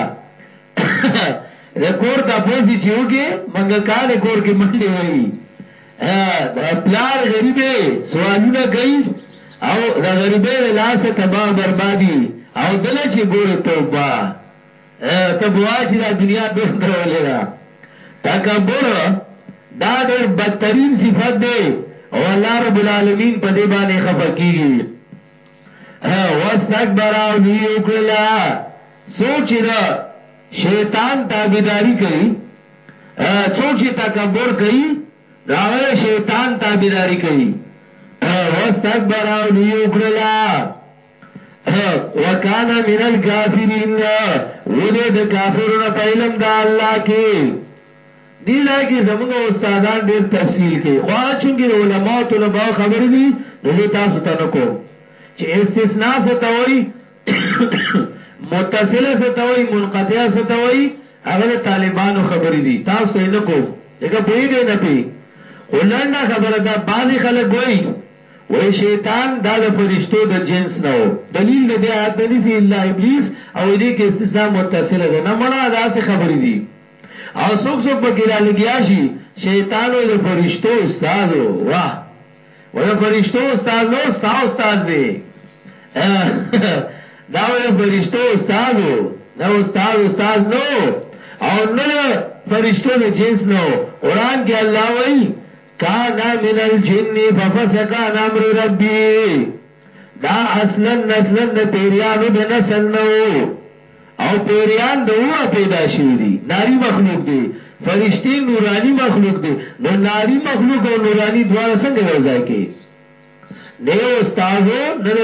Speaker 1: د کور تاسو چې وګي منګه کال کور کې منډي وایي پلار غریبه سوالونه کوي او دا غریبه د لاس تباہ بربادي او دله چې ګوره توبه ته بوا چې دا دنیا ډور ډولې ده تکبر دا ډېر بدترین صفت دی او الله رب العالمین په دې باندې خفه کیږي واستكبر او لوی وکړه سوچ دا شیطان تابعداري کوي، څوک چې تکبر کوي نو هغه د شیطان تابعداري کوي. واستكبر او لوی وکړلا وکانا من الکافرین وده د کافرونو په علم د الله کې دی ځای کې زمونږ استادان ډیر تفصیل کوي خو هغه چونګې د علما او طلباو خبرې دي نو زه تاسو ته نه کوم چې استثناء څه ته وایي متصله څه ته وایي منقطعه څه ته وایي هغه د طالبانو خبرې دي تاسو ته یې نه کوم ځکه پوهېږئ نه پرې خو لنډه خبره دا بعضې خلک وایي وایي شیطان دا د فرشتو د جنس نه و دلیل د دې آیت نه نیسي الا ابلیس او وایي دې کې استثنا متصله ده نه مړه داسې خبرې دي او څوک څوک پکې رالګیا شي شیطان وایي د فرشتو استاد و واه و د فرشتو استاد نو ستا استاد دی دا و د فرشتو استاد نو استاد استاد نو او نو د فرشتو د جنس نو قران کې الله وایي کانا من الجن ففسق عن امر ربي دا اصلا نسلا د پیریانو د نسل نو او پيريان د اوره پيدا شوي دي، ناري مخلوق دي، فرشتې نوراني مخلوق دي، نو ناري مخلوق او نوراني دواړه څنګه يو ځای کړې؟ نه يو استاذ و، نه د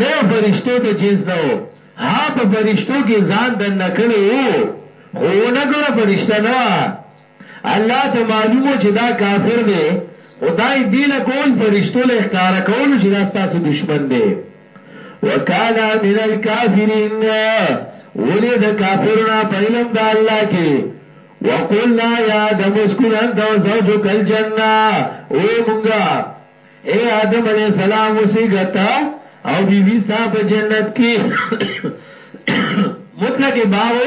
Speaker 1: نه د فرشتو د جنس نه و، هغه په فرشتو کې ځان دننه کړی و، خو ونه ګوره فرشته نه وه. الله ته معلوم و چې دا کافر دی، خو دا یې دې له کول، فرشتو له یې ښکاره کولو چې دا ستاسو دښمن دی. وکان من الکافرین، ولې د کافرو نه په علم د الله کې. وقلنا یا آدم اسکن انت وزوجک الجنة، ووې مونږ، اې آدم علیه السلام اوسېږه ته او بي بي ستا په جنت کې. مطلق باغ و.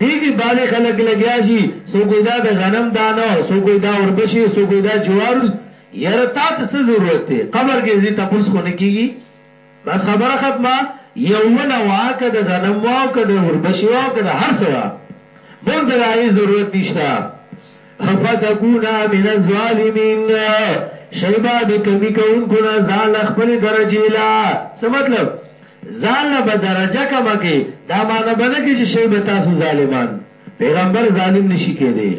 Speaker 1: دې کې بعضې خلک لګیا شي، څوک وایي دا د غنم دانه، څوک وایي دا اوربشې، څوک وایي دا جوار دي. یاره تا ته څه ضرورت دی، قبر کې ځې تپوس خو نه کېږي. بس خبره ختمه. یوونه وه، که د غنم وه او که د اوربشې وه او که د هر څه وه، مونږ ته د هغې ضرورت نشته. افتکونا من الظالمین شیبا د کمی کوونکو نه ځان له خپل درجه لا څه مطلب ځان له به درجه کمه کې دا معنی به نه کې چې شیبه تاسو ظالمان پیغمبر ظالم نشي کېدی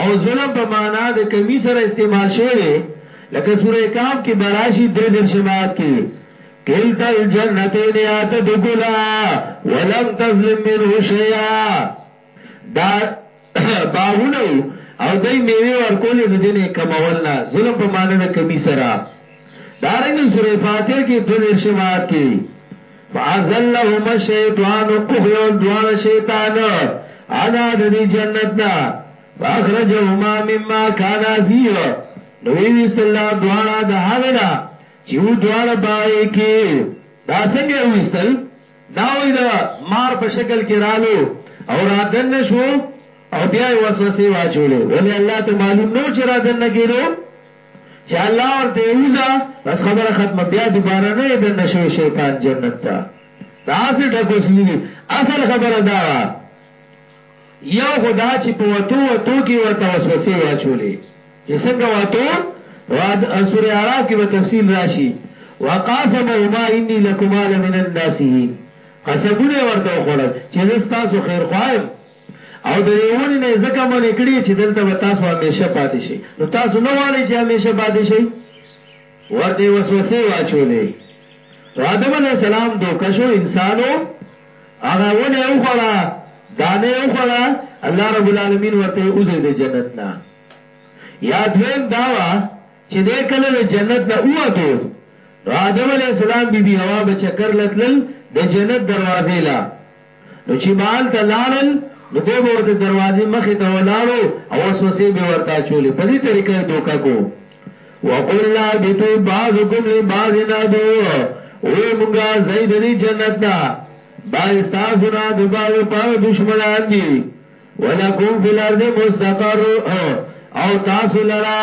Speaker 1: او ظلم په معنی د کمی سره استعمال شوی دی لکه سوره کهف کې براشي درې در شمات کې کلتا الجنتین آتت کلا ولم تظلم منه شیئا دا باغونه وو او دوی میوې ورکولې نو دین یې کمول نه ظلم په معنی د کمی سره دارنګ سوره فاتر کې دوه درشم آیات کې فازلهما الشیطان اخیول دوان شیطان انا د دې جنت نه فاخرجهما مما كان فيه نو وی صلی دوان د هغه نه چې و دوان باندې کې دا څنګه وستل داوی د مار په شکل کې رالو او را دنه شو او بیا یې وسوسې واچولې ولې الله ته معلوم نو چې را دنه کېدو چې الله ورته وځه بس خبره ختمه بیا دوباره نه دنه شوی شیطان جنت ته دا څه ټکوسلی دي اصل خبره دا وه یو خو دا چې په وتو وتو کې ورته وسوسې واچولې چې څنګه وتو واد سورې اعراف کې به تفصیل راشي وقاسمهما انی لکما لمن الناسین قسمونه ورته وخوړل چې زه تاسو خیر خوایم او د یوونی نه زکه من کړی چې دلته به تاسو همیشه پاتې شي نو تاسو نه غواړئ چې همیشه پاتې شئ ورته یې وسوسې واچولې. خو آدم علیه السلام دوکه شو، انسان و، هغه ونې وخوړه، دانه یې وخوړه، الله رب العالمین ورته یې وځی د جنت نه. یا دویم دا وه چې دی کله د جنت نه ووتو، نو آدم علیه السلام بی بی حوا به چکر له تلل د جنت دروازې له، نو چی به هلته لاړل نو دی به ورته دروازی مخی ته ولاړو او وسوسې به ورته اچولې په دی طریقه یې دوکه کو وقلنا بتو بعضکم لبعض عدو او مونږه زید دې جنت نا با استاسنا د باغ په دشمنان دي ولکم فی الارض مستقر او تاسو لرا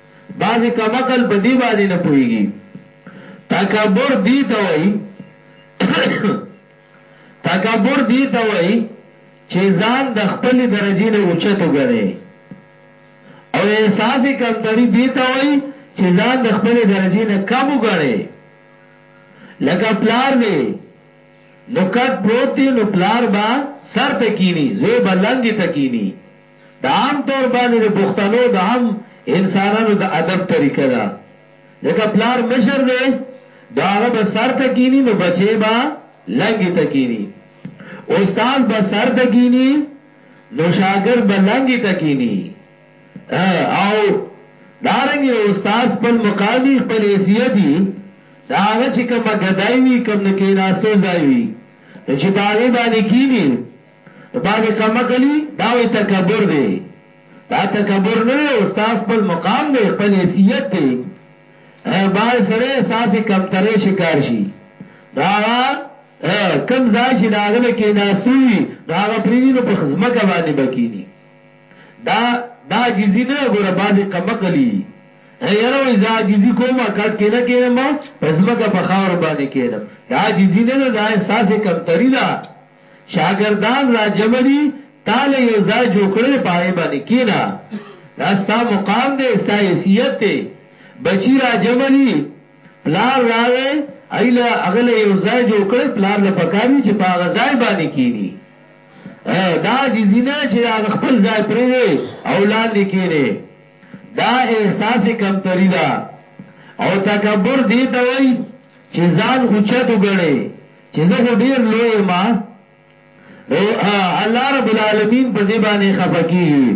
Speaker 1: بعضی کم عقل په دی باندی نه پوهیږی تکبر دی ته وایی تکبر دی ته وایی چی ځان د خپل درجی نه اوچت وګڼی او احساس کمتری دی ته وایی چی ځان د خپل درجی نه کم وګڼی لکه پلار دی نو کټ پروت دی نو پلار به سر ته کینی زوی به لنګی ته کینی د عام طور باندې د پښتنو د عام انسانانو د ادب طریقه ده لکه پلار مشر دی د هغه به سر ته کینی نو بچې به لنګې ته کینی استاد به سر ته کینی نو شاګرد به لنګې ته کینی او دارنګ یو استاد خپل مقامی خپل حیثیتي دا هغه چې کومه ګدای وي کوم د کیناستو ځای وي نو چې پاغي باندې کینی نو دا دی کمعقلی دا وای تکبر دی دا تکبر نه دی استاد خپل مقام دی خپل حیثیت دی باید سره احساس کمتره شکار شي دا کم ځای چې دا غل کې ناستوي دا غ پریدي نو په خدمت باندې بکینی دا دا جزی نه ګوره بازي کمقلی یاره وای زا جزی کومه کټ کې نه کینم پزمکه په خاور باندې کینم دا جزی نه دا احساس کمتری ده شاګردان را جمع دي تا له یو ځای جوړ کړی دی په هغې باندې کېنه دا ستا مقام دی ستا حیثیت دی بچي را جمع دي پلار راغی ایله هغه له یو ځای جوړ کړی پلار له پکار دي چې په هغه ځای باندې کېني دا عاجزي نه چې هغه خپل ځای پرېږدی او لاندې کېنی دا احساس کمتري ده او تکبر دې ته وایي چې ځان اوچت وګڼې چی زه خو ډیر لوی یم او الله رب العالمین په دې باندې خفه کیږي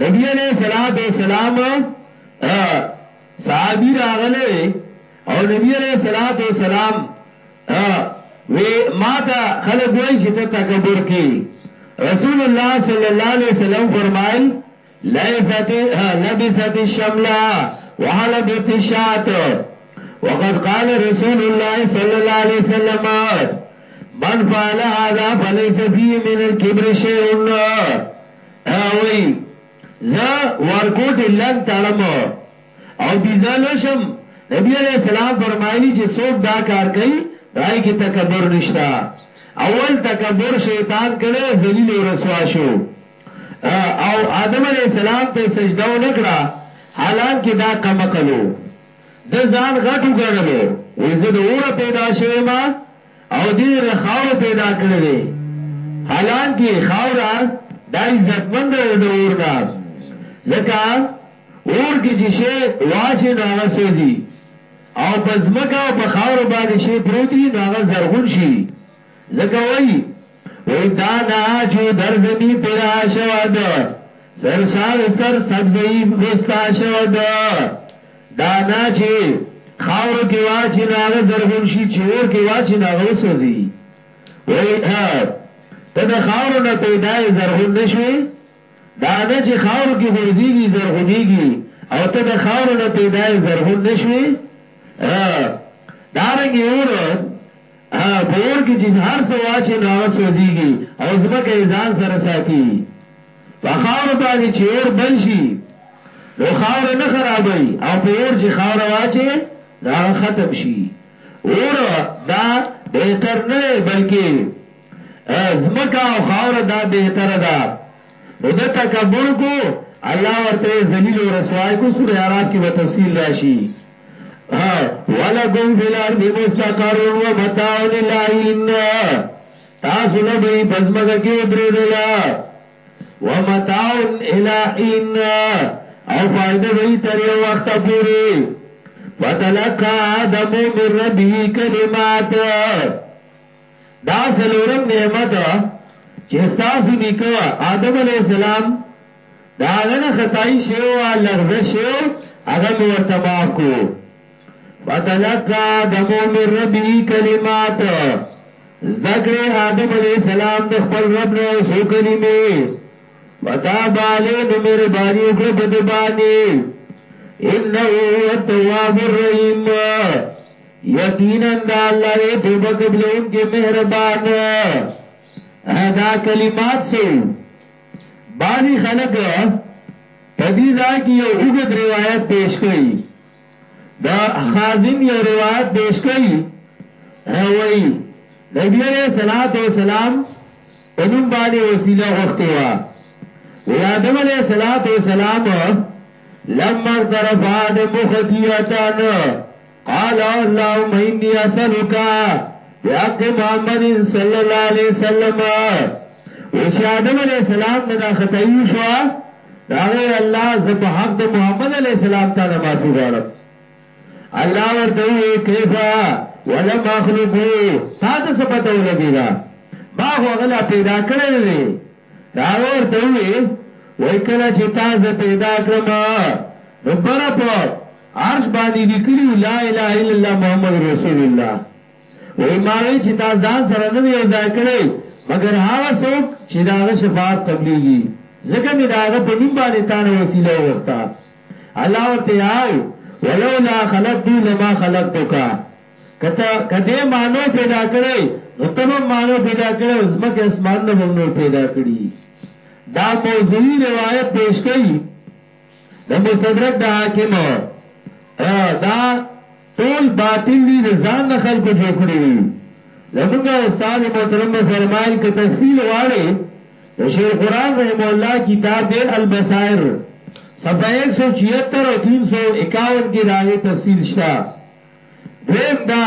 Speaker 1: نبی علیہ الصلوۃ والسلام صحابی راغله او نبی علیہ الصلوۃ والسلام وی ما ته خلک وای چې ته تکبر کی رسول الله صلی الله علیه وسلم فرمایل ليست لبست الشمل وحلبت الشات وقد قال رسول الله صلى الله عليه وسلم من فعل هذا فليس فيه من الكبر شيء اوي زه ورکوټ لن تړم او بيزلو شم نبی علیہ السلام فرمایلی چې څوک دا کار کوي راي کې تکبر نشتا اول تکبر شیطان کړي ذلیل او رسوا شو او آدم علیه السلام ته سجده ونه کړه حالانکه دا کم عقل و ده ځان غټ وګڼلو وی زه د اوره پیدا شوی ما او دی له خاورو پیدا کړی دی حالانکه خاوره دا عزت مند ده د اور نه ځکه اور کې چې شی واچې نو هغه سوځي او په ځمکه او په خاورو باندې شی پروتي نو هغه زرغون شي ځکه وایي ای دانا چی در زمی پیرا شود سر سال سر سبزی پستا شود دانا چی خاورو کی واچی ناغ زرغون شی چی اور کی واچی ناغ وسوزی وی ته د خاورو نه پیدا زرغون نشوی دا نه چې خاورو کې غورځېږي، زرغونېږي او ته د خاورو نه پیدا یې، زرغون نه شوې. دارنګې اور، په اور کې چې هر څه واچې نو هغه سوځېږي او ځمکه یې ځان سره ساتي. په خاورو باندې چې اور بل شي نو خاوره نه خرابوي او په اور چې خاوره واچې نو هغه ختم شي. اور دا بهتر نه دی بلکې. ځمکه او خاوره دا بهتره ده خو ده تکبر کو الله ورته ذلیل او رسوای کو سوره اعراف کې به تفصیل راشي ولکم فی الارض مستقر و متاع للعین تاسو له به پزماګه کې ودرېدلا و متاع الہین او فائدہ وی تر یو وخت پورې فتلقى آدم من ربه کلمات دا سلورم نعمت چې ستاسو نیکه آدم علی السلام دا غنه خدای شیو لغزه شیو هغه مې ورته معاف کو فتلقا آدم من ربی کلمات ذکر آدم علی السلام د خپل رب نه شو کلمې وتا بالو نو مې باری وکړه په دبانی انه هو التواب الرحیم یقینا دا الله دې توبه قبلون کې مهربان ادا کلمات سو بعضی خلک په دې ځای کې یو اوږد روایت پیش کړي دا خازن یو روایت پیش کړي وای نبی علیہ الصلوۃ والسلام انم باندې وسیله غوښته وا وی آدم علیہ الصلوۃ والسلام لما اقترف آدم خطیئتان قال اللهم انی اسلک بحق محمد صلی الله علیه وسلم او چې آدم علیہ السلام نه دا خدای شو دا غي الله ز په حق د محمد علیہ السلام تعالی معافي غواړم الله ورته وی کیفا ولا مخلوقو تا ته څه پته ولګی دا ما خو غلا پیدا کړی دی دا ورته وی وای کله چې تا زه پیدا کړم نو پر په عرش باندې لیکلي وو لا اله الا الله محمد رسول الله وای ما وی چې تا ځان سره نه یو ځای کړي مګر هغه څوک چې داغه شفاعت قبليږي ځکه می داغه په نوم باندې تا نه وسیله وغوښته الله ورته آو ولولا خلقت لما خلقتک کته کده مانو پیدا کړي نو تب مانو پیدا کړي او زمکه اسمان نه هم نو پیدا کړي دا موضوعي روایت پیش کړي د مستدرک د حاکم او دا ټول باطل دي د ځان نه خلکو جوړ کړی دي زمونږ استاد محترم فرمایل که تفصیل غواړي د شیخ القرآن رحم الله کتاب دی البصائر صفحه 176 او 351 کې داغه تفصیل شته دویم دا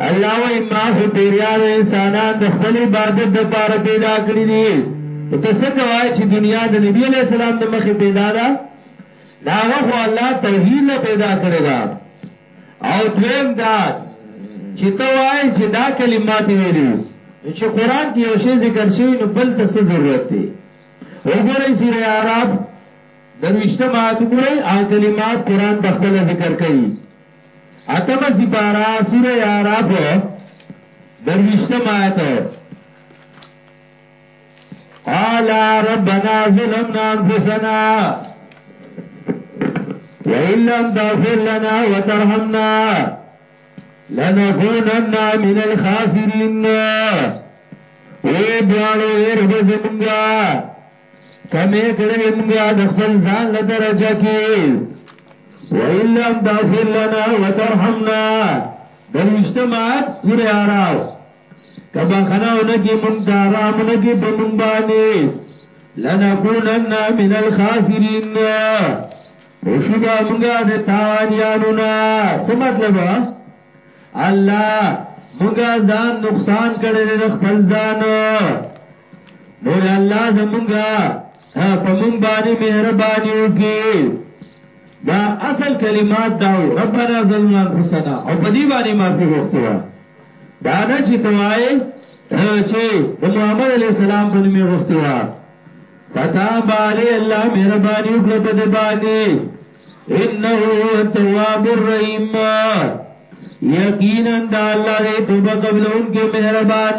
Speaker 1: الله وای ما خو پیریانو انسانان د خپل عبادت د پاره پیدا کړی دي نو ته څه کوای چې دنیا د نبی علی السلام د مخې پیدا ده دا خو الله توحید له پیدا کړی دا او دویم دا چې ته وای چې دا کلمات ویلي نو چې قران کې یو شی ذکر شوی نو بل ته څه ضرورت دی وګورئ سوره اعراف درويشته ما ته ګورئ ا کلمات قران د خپل ذکر کوي اتم سپارا سوره اعراف دروشته مات قال ربنا ظلمنا انفسنا وإن لم تغفر لنا وترحمنا لنكونن من الخاسرين ويبعلوا إرغز منك کمی کړی مونږه د خپل ځان له درجه کې وَإِن لَّمْ تَغْفِرْ لَنَا وَتَرْحَمْنَا درویشتم آیت سورہ اعراف کبا خناونه کې مونږ ته رحمونه کې په مونږ باندې لنکونن من الخاسرین وشبا مونږه د تاوانیانو نه څه مطلب الله مونږه ځان نقصان کړی د خپل ځان نور الله زمونږه په مونږ باندې مهرباني وکړي دا اصل کلمات دا وي ربنا ظلمنا انفسنا او په دې باندې معافي غوښتو دا نه چې توای چې د محمد عليه السلام په نوم غوښتو پتا باندې الله مهرباني وکړي په دې باندې انه هو التواب الرحیم یقینا دا الله دې توبه قبول اونکي مهربان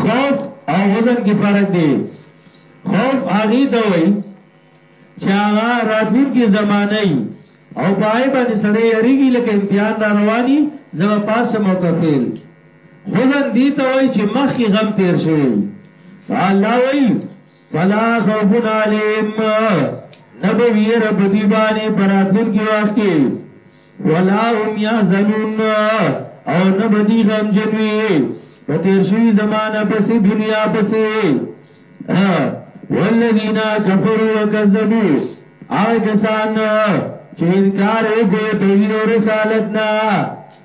Speaker 1: خوف او حزن کې فرق دی خوف هغه ته وایي چې هغه راتلونکي زمانه ای او پای باندې سړی یریږي لکه امتحان را رواني زما پاس موقع فعل حزن دی ته وایي چې مخکې غم تیر شوی الله وایي فلا خوف عليهم نبو ير په دې باندې پراتلون کې وخت کې ولا هم يحزنون او نبدي غم جنوي په تیر شوی زمانہ پسې دنیا پسې والذین کفروا وکذبوا آګسان چې انکار وکړي توحید او رسالت نه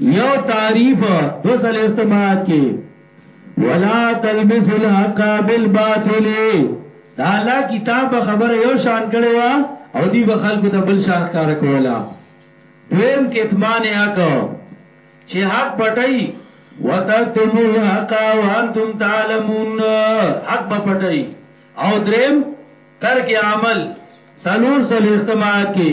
Speaker 1: یو تعریف دو سل اختمات کی ولا تلمس الحق بالباطل دا الله کتاب خبر یو شان کړي وا او دی به خلکو ته بل شان کار کولا دویم کتمان حق چې حق پټي وتکتم الحق وانتم تعلمون حق به پټي او دریم ترک عمل سلور سل اختمات کی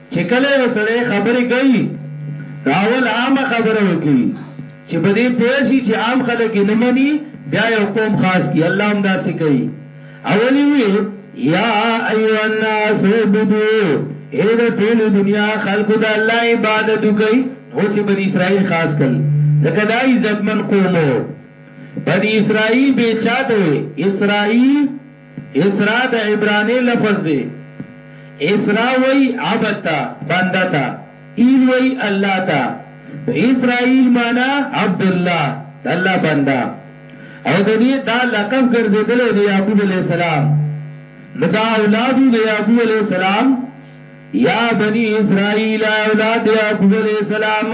Speaker 1: چې کله یو سړی خبرې کوي نو اول عامه خبره وکړي چې په دې پوه شي چې عام خلک یې نه مني بیا یو قوم خاص کړي الله هم داسې کوي اول یې وي یا ایها الناس اعبدو اې د ټولې دنیا خلکو د الله عبادت وکړئ اوس یې بني اسرائیل خاص کړل ځکه دا عزتمن قوم و بني اسرائیل بې چاته وي اسرائیل اسرا د عبرانې لفظ دی اسرا وی عبد تا بنده تا ایل وی الله تا نو اسرائیل معنا عبد الله د الله بنده او د دې دا لقب ګرځیدل دی یعقوب علی السلام نو دا اولاد د یعقوب علی السلام یا بنی اسرائیل اولاد یعقوب علی السلام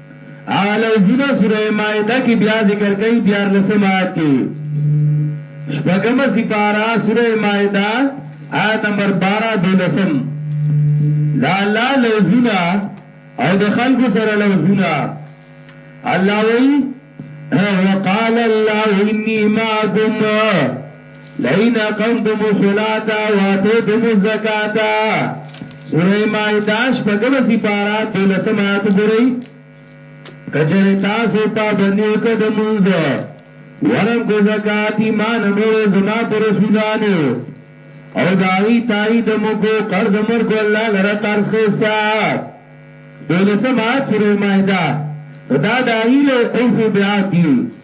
Speaker 1: آلوزونه سوره مائده کی بیا ذکر کئی دیار لسم آیت کی شپگم سپارا سوره مائده آیت نمبر بارا دو لسم دا اللہ لوزونه او د خلق سره لوزونه الله وی وقال الله انی معکم لئن اقمتم الصلاة واتیتم الزکاة سورہ مائدہ شپږم سپارا دولسم آیت ګورئ کچره تاسو پابندیو کد منځ ورم کو زکات ایمان مو زما پر رسولانو او داغي تایید مو کو قرض مر کو الله لره قرض خستا دولسم آیت سورہ مائدہ دا داغي له اوفو بیات دی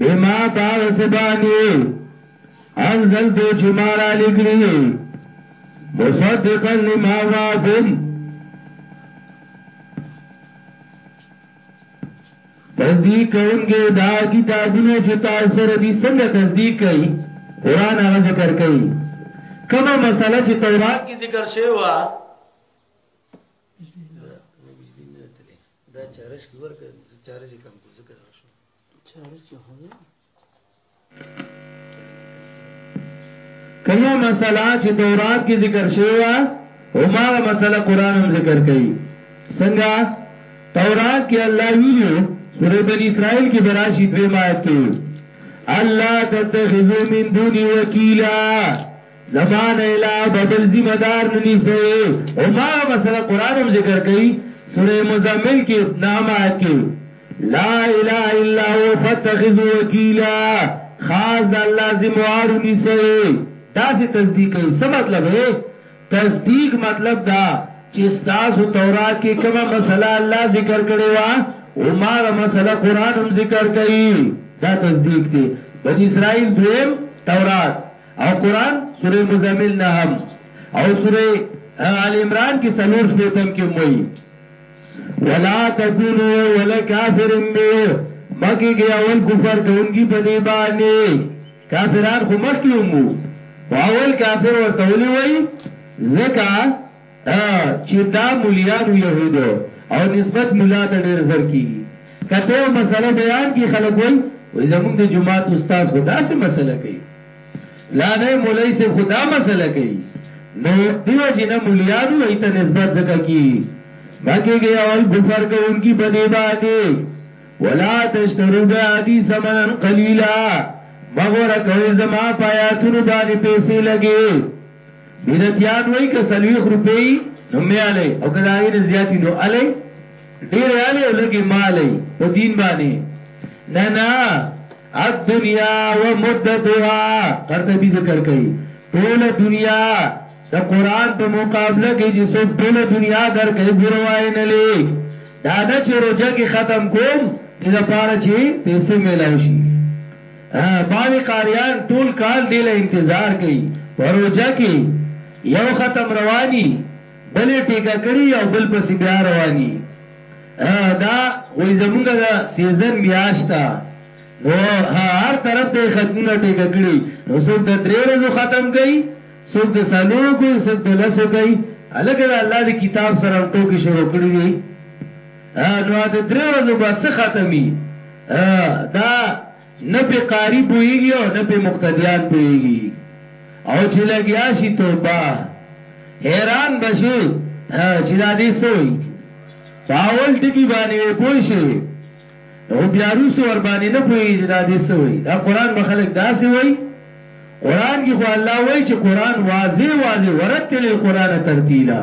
Speaker 1: بما پاغ سبانی انزل تو چی مارا لگلی مصدقا لما واکم تصدیق کونگے دا کتابونو چی تاثر دی سنگ تصدیق کئی قرآن آغا ذکر کئی کما مسئلہ چی تورات کی ذکر شیوا
Speaker 2: دا چارج کې ورکه چارج کم کو ذکر شو چارج کې هو
Speaker 1: کله مسله چې تورات کې ذکر شوی و هما مسله قران هم ذکر کړي څنګه تورات کې الله ویلو سورې بنی اسرائیل کې براشي دوی مات کې الله تتخذو من دوني وکیلا زمانه الا بدل ذمہ دار نه نیسي او ما مسله قران هم ذکر کوي سوره مزمل کې نام آیت کې لا اله الا هو فتخذ وکیلا خاص د الله ذمہ وار نیسي دا سي تصدیق کوي څه مطلب دی تصدیق مطلب دا چې تاسو تورات کې کومه مسله الله ذکر کړي وا او ما مسله قران هم ذکر کوي دا تصدیق دی بنی اسرائیل دویم تورات او قرآن سوره مزمل نهم او سوره آل عمران کې سلور شپیتم کې موي ولا تکونو ولا کافر به مکه کې اول کفر کوونکی په دی باندې کافران خو مخکې ومو اول کافر ورته ولي وای زکه دا چی دا مولیانو یهودو او نسبت ملا ته ډیر زر کیږی که ته یو مسله بیان کی خلک وای وای زموږ د جماعت استاد خو داسی مسله کوي فلانه مولای صاحب خو دا مسله کوي نو دیو جنا مولیانو ایت نسبت زکه کی مکه گئی اول بفر کو ان کی بدی باندې ولا تشترو بیادی سمنن قلیلا مغور کوي زما پایاتونو باندې پیسې لګي بدعتیان وای که سلویخ روپی نو میالی او که داغی نه زیاتی نو الی ډیر الی او لګی مالی په دین باندې نه نه الدنیا ومدتها قرطبی ذکر کئی ټول دنیا د قران په مقابله کې چې څوک ټول دنیا درکې پوروای نه لیک دا نه چې روزه کې ختم کوم دې لپاره چې پیسې ملاوي شي باندې قاریان ټول کال دی له انتظار کوي پروژه کې یو ختم رواني بل ټیکا کړی او بل پس بیا رواني دا وې زمونږه دا سیزن میاشتا نو هر طرف ته ختمونه ټیکا کړی نو څوک د درې ورځو ختم کوي څوک د سالورو کوي څوک د لاسو کوي الګ دا الله دی کتاب سره ټوکی شروع کړی دی نو د درې ورځو به څه ختمي دا نه په قاری پوهیږي او نه په مقتدیان پوهیږي او چې لګیا شي توبه حیران بشي چې دا دې سوی باول ټکی باندې پوه شي او بیا روس ور باندې نه پوهیږي چې دا دې سوی دا قران به خلک داسې وای قران کې خو الله وای چې قران واضح واضح ورتل القران ترتیلا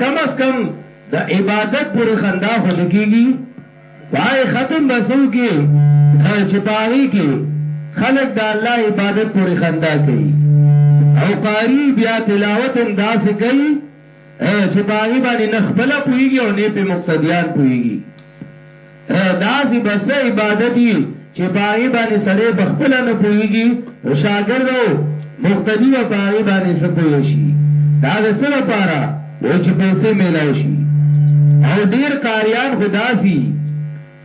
Speaker 1: کم از کم د عبادت پورې خندا خو نه کیږي پای ختم بسو کې چې پاغي کې خلق د الله عبادت پورې خندا کوي او قاری بیا تلاوت هم داسې کوي چې پاغي باندې نه خپل پويږي او نه په مقتدیان پويږي داسې به څه عبادت وي چې په هغې باندې سړی په خپله نه پوهېږي نو شاګرد او مقتدي به په هغې باندې څه پوه شي دا د څه لپاره وایي چې پیسې میلاو شي او ډېر قاریان خو داسې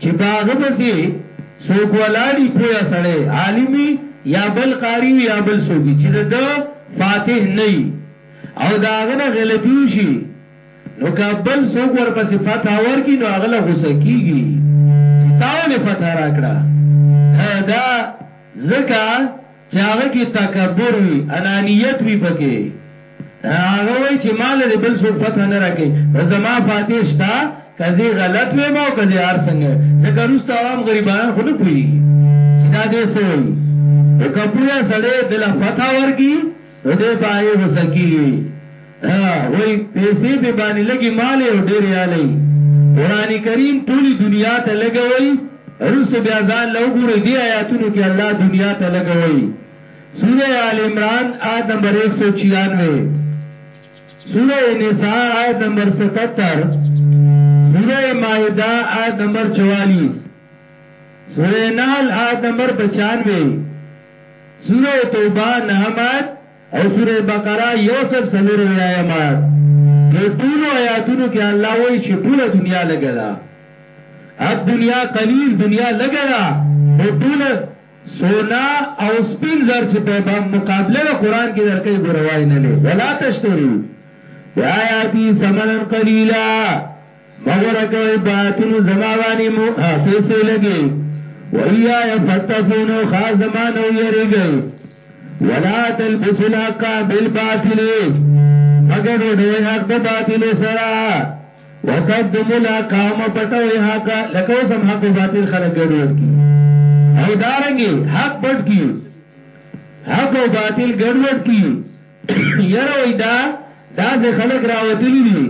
Speaker 1: چې په هغه پسې څوک ولاړ وي پوه سړی عالم وي یا بل قاري وي یا بل څوک چې د ده فاتح نه وي او د هغه نه غلطي وشي نو که بل څوک ورپسې فتح ورکړي نو هغه له غوسه کېږي چې تا ولې فتح راکړه دا ځکه چې هغه کې تکبر وي انانیت وي پکې هغه وایي چې ما له بل څوک فتح نه راکوي نو زما فاتح شته که زه غلط ویم او که زه هر څنګه ځکه وروسته عوام غریبانان خو نه پوهېږي چې دا دی څه وایي نو که پوهه سړی دله فتح ورکړي نو دی په هغې غوسه کېږي، وايي، پیسې پرې باندې لږې مالې او ډېرې الۍ، قرانکریم ټولې دنیا ته لګوئ، وروسته بیا ځان له وګورئ، دې ایاتونو کې الله دنیا ته لږه وايي، سورة آل عمران آیت نمبر ایک سو چیانوے، سورة نساء آیت نمبر ستتر، سورة مائدہ آیت نمبر چوالیس، سورة نحل آیت نمبر پچانوے، سورة توبه نهم آیت او سورة بقره یو سل څلور اویایم آیت دې ټولو آیاتونو کې الله وایي چې ټوله دنیا لږه ده الدنیا قلیل دنیا لږه ده خو ټوله سونا او سپین زر چې په مقابله د قران کې درکې ګوروای نه لې ولا تشترو بیااتی سمنن قلیلا مگر کوي باطن زماواني مو پیسې لګي و ایا یفتقون خاص زمانو یریږي ولا تلبس الحق بالباطل مگر ډوي حق د باطل سره وتقدم الحق ما پټوي حق لکه سم حق او باطل خلک ګډوډ کی او دارنګي حق پټ کی حق او باطل ګډوډ کی یاره وای دا داسې خلک راوتلي دي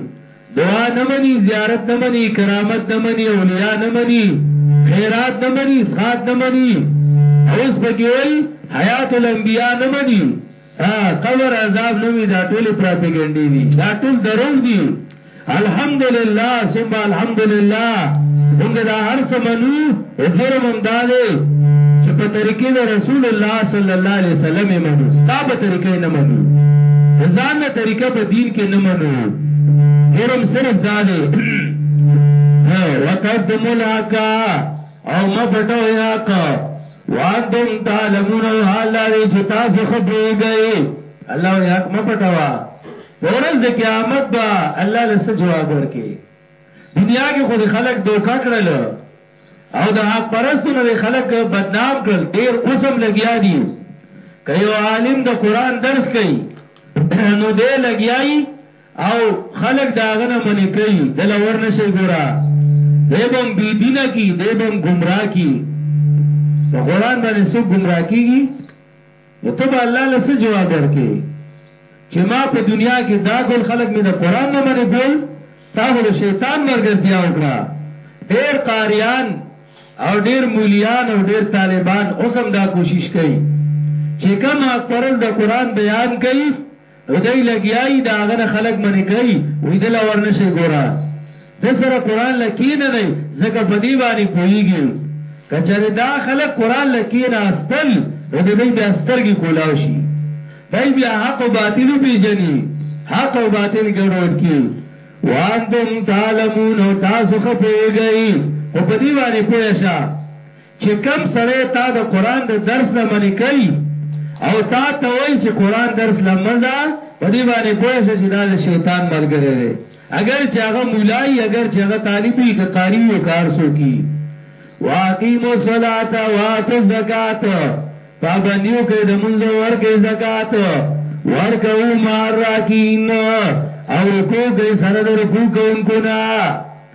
Speaker 1: دعا نه مني زیارت نه مني کرامت نه مني اولیاء نه مني خیرات نه مني سخات نه مني اوس پکې وای حیات الانبیاء نه مني ها قبر عذاب نه مني دا ټولې پراپیګنډې دي دا ټول دروغ دي الحمدلله ثم الحمدلله موږ دا هر څه منو او جرم هم دا دی چې په طریقې د رسول الله صلی الله علیه وسلم یې منو ستا په طریقې نه منو ځان نه طریقه په دین کې نه منو جرم صرف دا دی وقدم الحق او ما پټو حق وانتم تعلمون حال لري چې تاسو خبرې گئی الله یې حق ما پټوا په ورځ د قیامت به الله له څه جواب ورکړې؟ دنیا کې خو دې خلک دوکه کړل او د حق پرستو نه دې خلک بدنام کړل، ډېر اوس هم لګیا دي، که یو عالم د قرآن درس کوي نو دی لګیا وي او خلک د هغه نه منع کوي، دله ورنه شئ ګوره دی به هم بې دینه کړي، دی به هم ګمراه کړي، په قرآن باندې څوک ګمراه کېږي؟ نو ته به الله له څه جواب ورکړې چې ما په دنیا کې دا ګل خلک مې د قرآن نه منې ګل تا خو د شیطان ملګرتیا وکړه ډېر قاریان او ډېر مولیان او ډېر طالبان اوس هم دا کوشش کوي چې کم اکثرل د قرآن بیان کوي او دی لګیا یی د هغه نه خلک منع کوي وایي دله ورنشئ ګوره ده سره قرآن له کیننئ ځکه په دی باندی پوهیږي که چېرې دا خلک قرآن له کیناستل نو د دی بیا سترګې کولاو شي دی بیا حق او باطل وپیژني حق او باطل ګډوډ کړي وانتم تعلمون او تاسو ښه پوهیږئ خو په دی باندی پوه شه چې کوم سړی تا د قرآن د درس نه منې کوي او تا ته وایي چې قرآن درس له مه ځه، په دې باندې پوه شه چې دا د شیطان ملګری دی، اګر چې هغه ملا وي، اګر چې هغه طالب وي، که قاري وي او که هر څوک وي. واقیموا الصلاة وآتوا الزکاة، پابندي وکړئ د لمونځ او ورکړئ زکات، وارکعوا مع الراکعین او رکوع کوئ سره د رکوع کوونکو نه.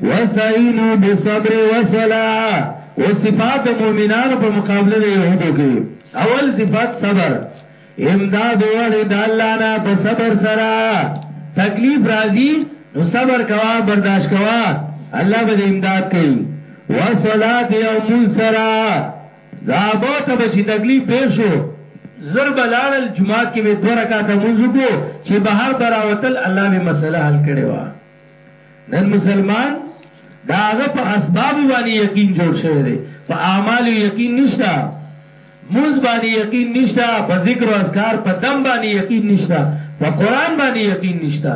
Speaker 1: وستعینو بالصبر والصلاة او صفات د مؤمنانو په مقابله د یهودو کې اول صفات صبر امداد وغواړي د الله نه په صبر سره تکلیف راځي نو صبر کوا برداشت کوا الله به امداد کوي وصلات او مون سره زابو ته به چې تکلیف پېښ شو زر بلال جمعات کې به دوه رکعاته مونږ کو چې بهر براوتل الله به مسله حل کړي وا نن مسلمان د هغه په اسبابو باندې یقین جوړ شوی دی په اعمالو یقین نشته مونږ باندې یقین نشته په ذکر او اذکار په دم باندې یقین نشته په قران باندې یقین نشته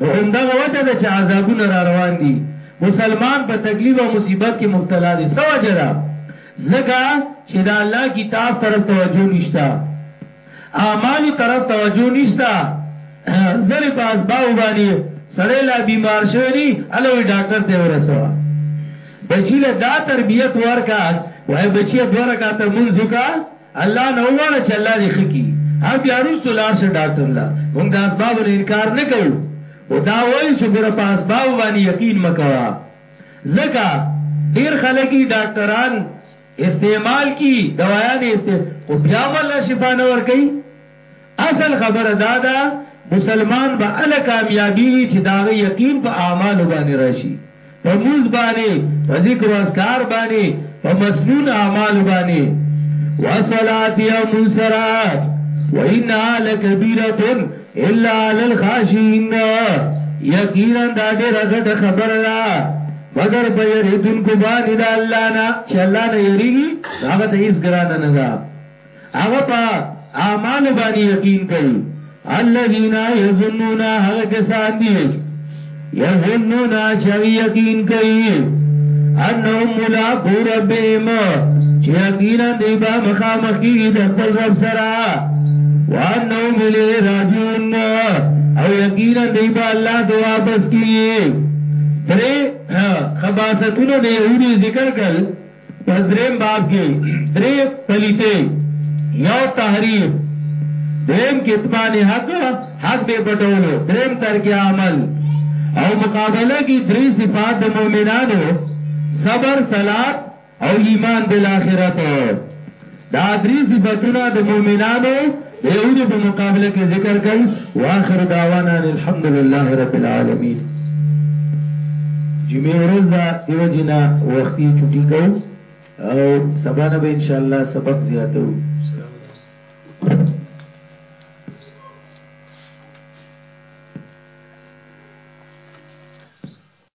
Speaker 1: نو همدغه وجه ده چې عذابونه را روان دي مسلمان په تکلیف او مصیبت کې مبتلا دي سو وجه ده ځکه چې دا الله کتاب طرف توجه نشته اعمالو طرف توجه نشته زر په اسباب باندې سړی لا بیمار شوی نی الوی ډاکټر ته ورسوه بچی له دا تربیت ورکا وای بچی دوه رکعاته منځو کا الله نو واړه چې الله دې خکی ها بیا روستو لار شه ډاکټر لا موږ د اسباب نه انکار نه کوو او دا وایو چې ګوره په اسباب باندې یقین مکوا ځکه ډیر خلک ډاکټران استعمال کی دوایانی است خو بیا هم الله شفا نه ورکوي اصل خبره دا ده مسلمان به اله کامیابیږي چې د هغه یقین په اعمالو باندې راشي په لمونځ باندې په ذکر او اذکار باندې په مسنون اعمالو باندې وصلات یا منصرات وانها لکبیره الا للخاشین یقینا دا ډېر غټه خبره ده مگر په یریدون کو باندې د الله نه چې الله نه یریږي هغه ته هیڅ ګران نه ده هغه په اعمال باندې یقین کوي الذين يظنون هغه کسان دي یظنون چوی یقین کئی انهم ملاقو ربهم چه یقینا دیبا مخامخ کی دخبل رب سرا وانهم الی راجون او یقینا دیبا اللہ تو واپس کی درې خباستونه د یهودو ذکر کړل په دریم باب کې درې پلیتې یو تحریف دویم کتمان حق حق دې پټولو دریم ترک عمل او مقابله کې درې صفات د مؤمنانو صبر صلات او ایمان بالآخرت دا درې صفتونه د مؤمنانو د يهودو په مقابله کې ذکر کړي واخر دعوانا الحمد لله رب العالمین جمعې ورځ دا دیو جنا وختي چټي کو او سبا نه به ان شاء الله سبق زیاتو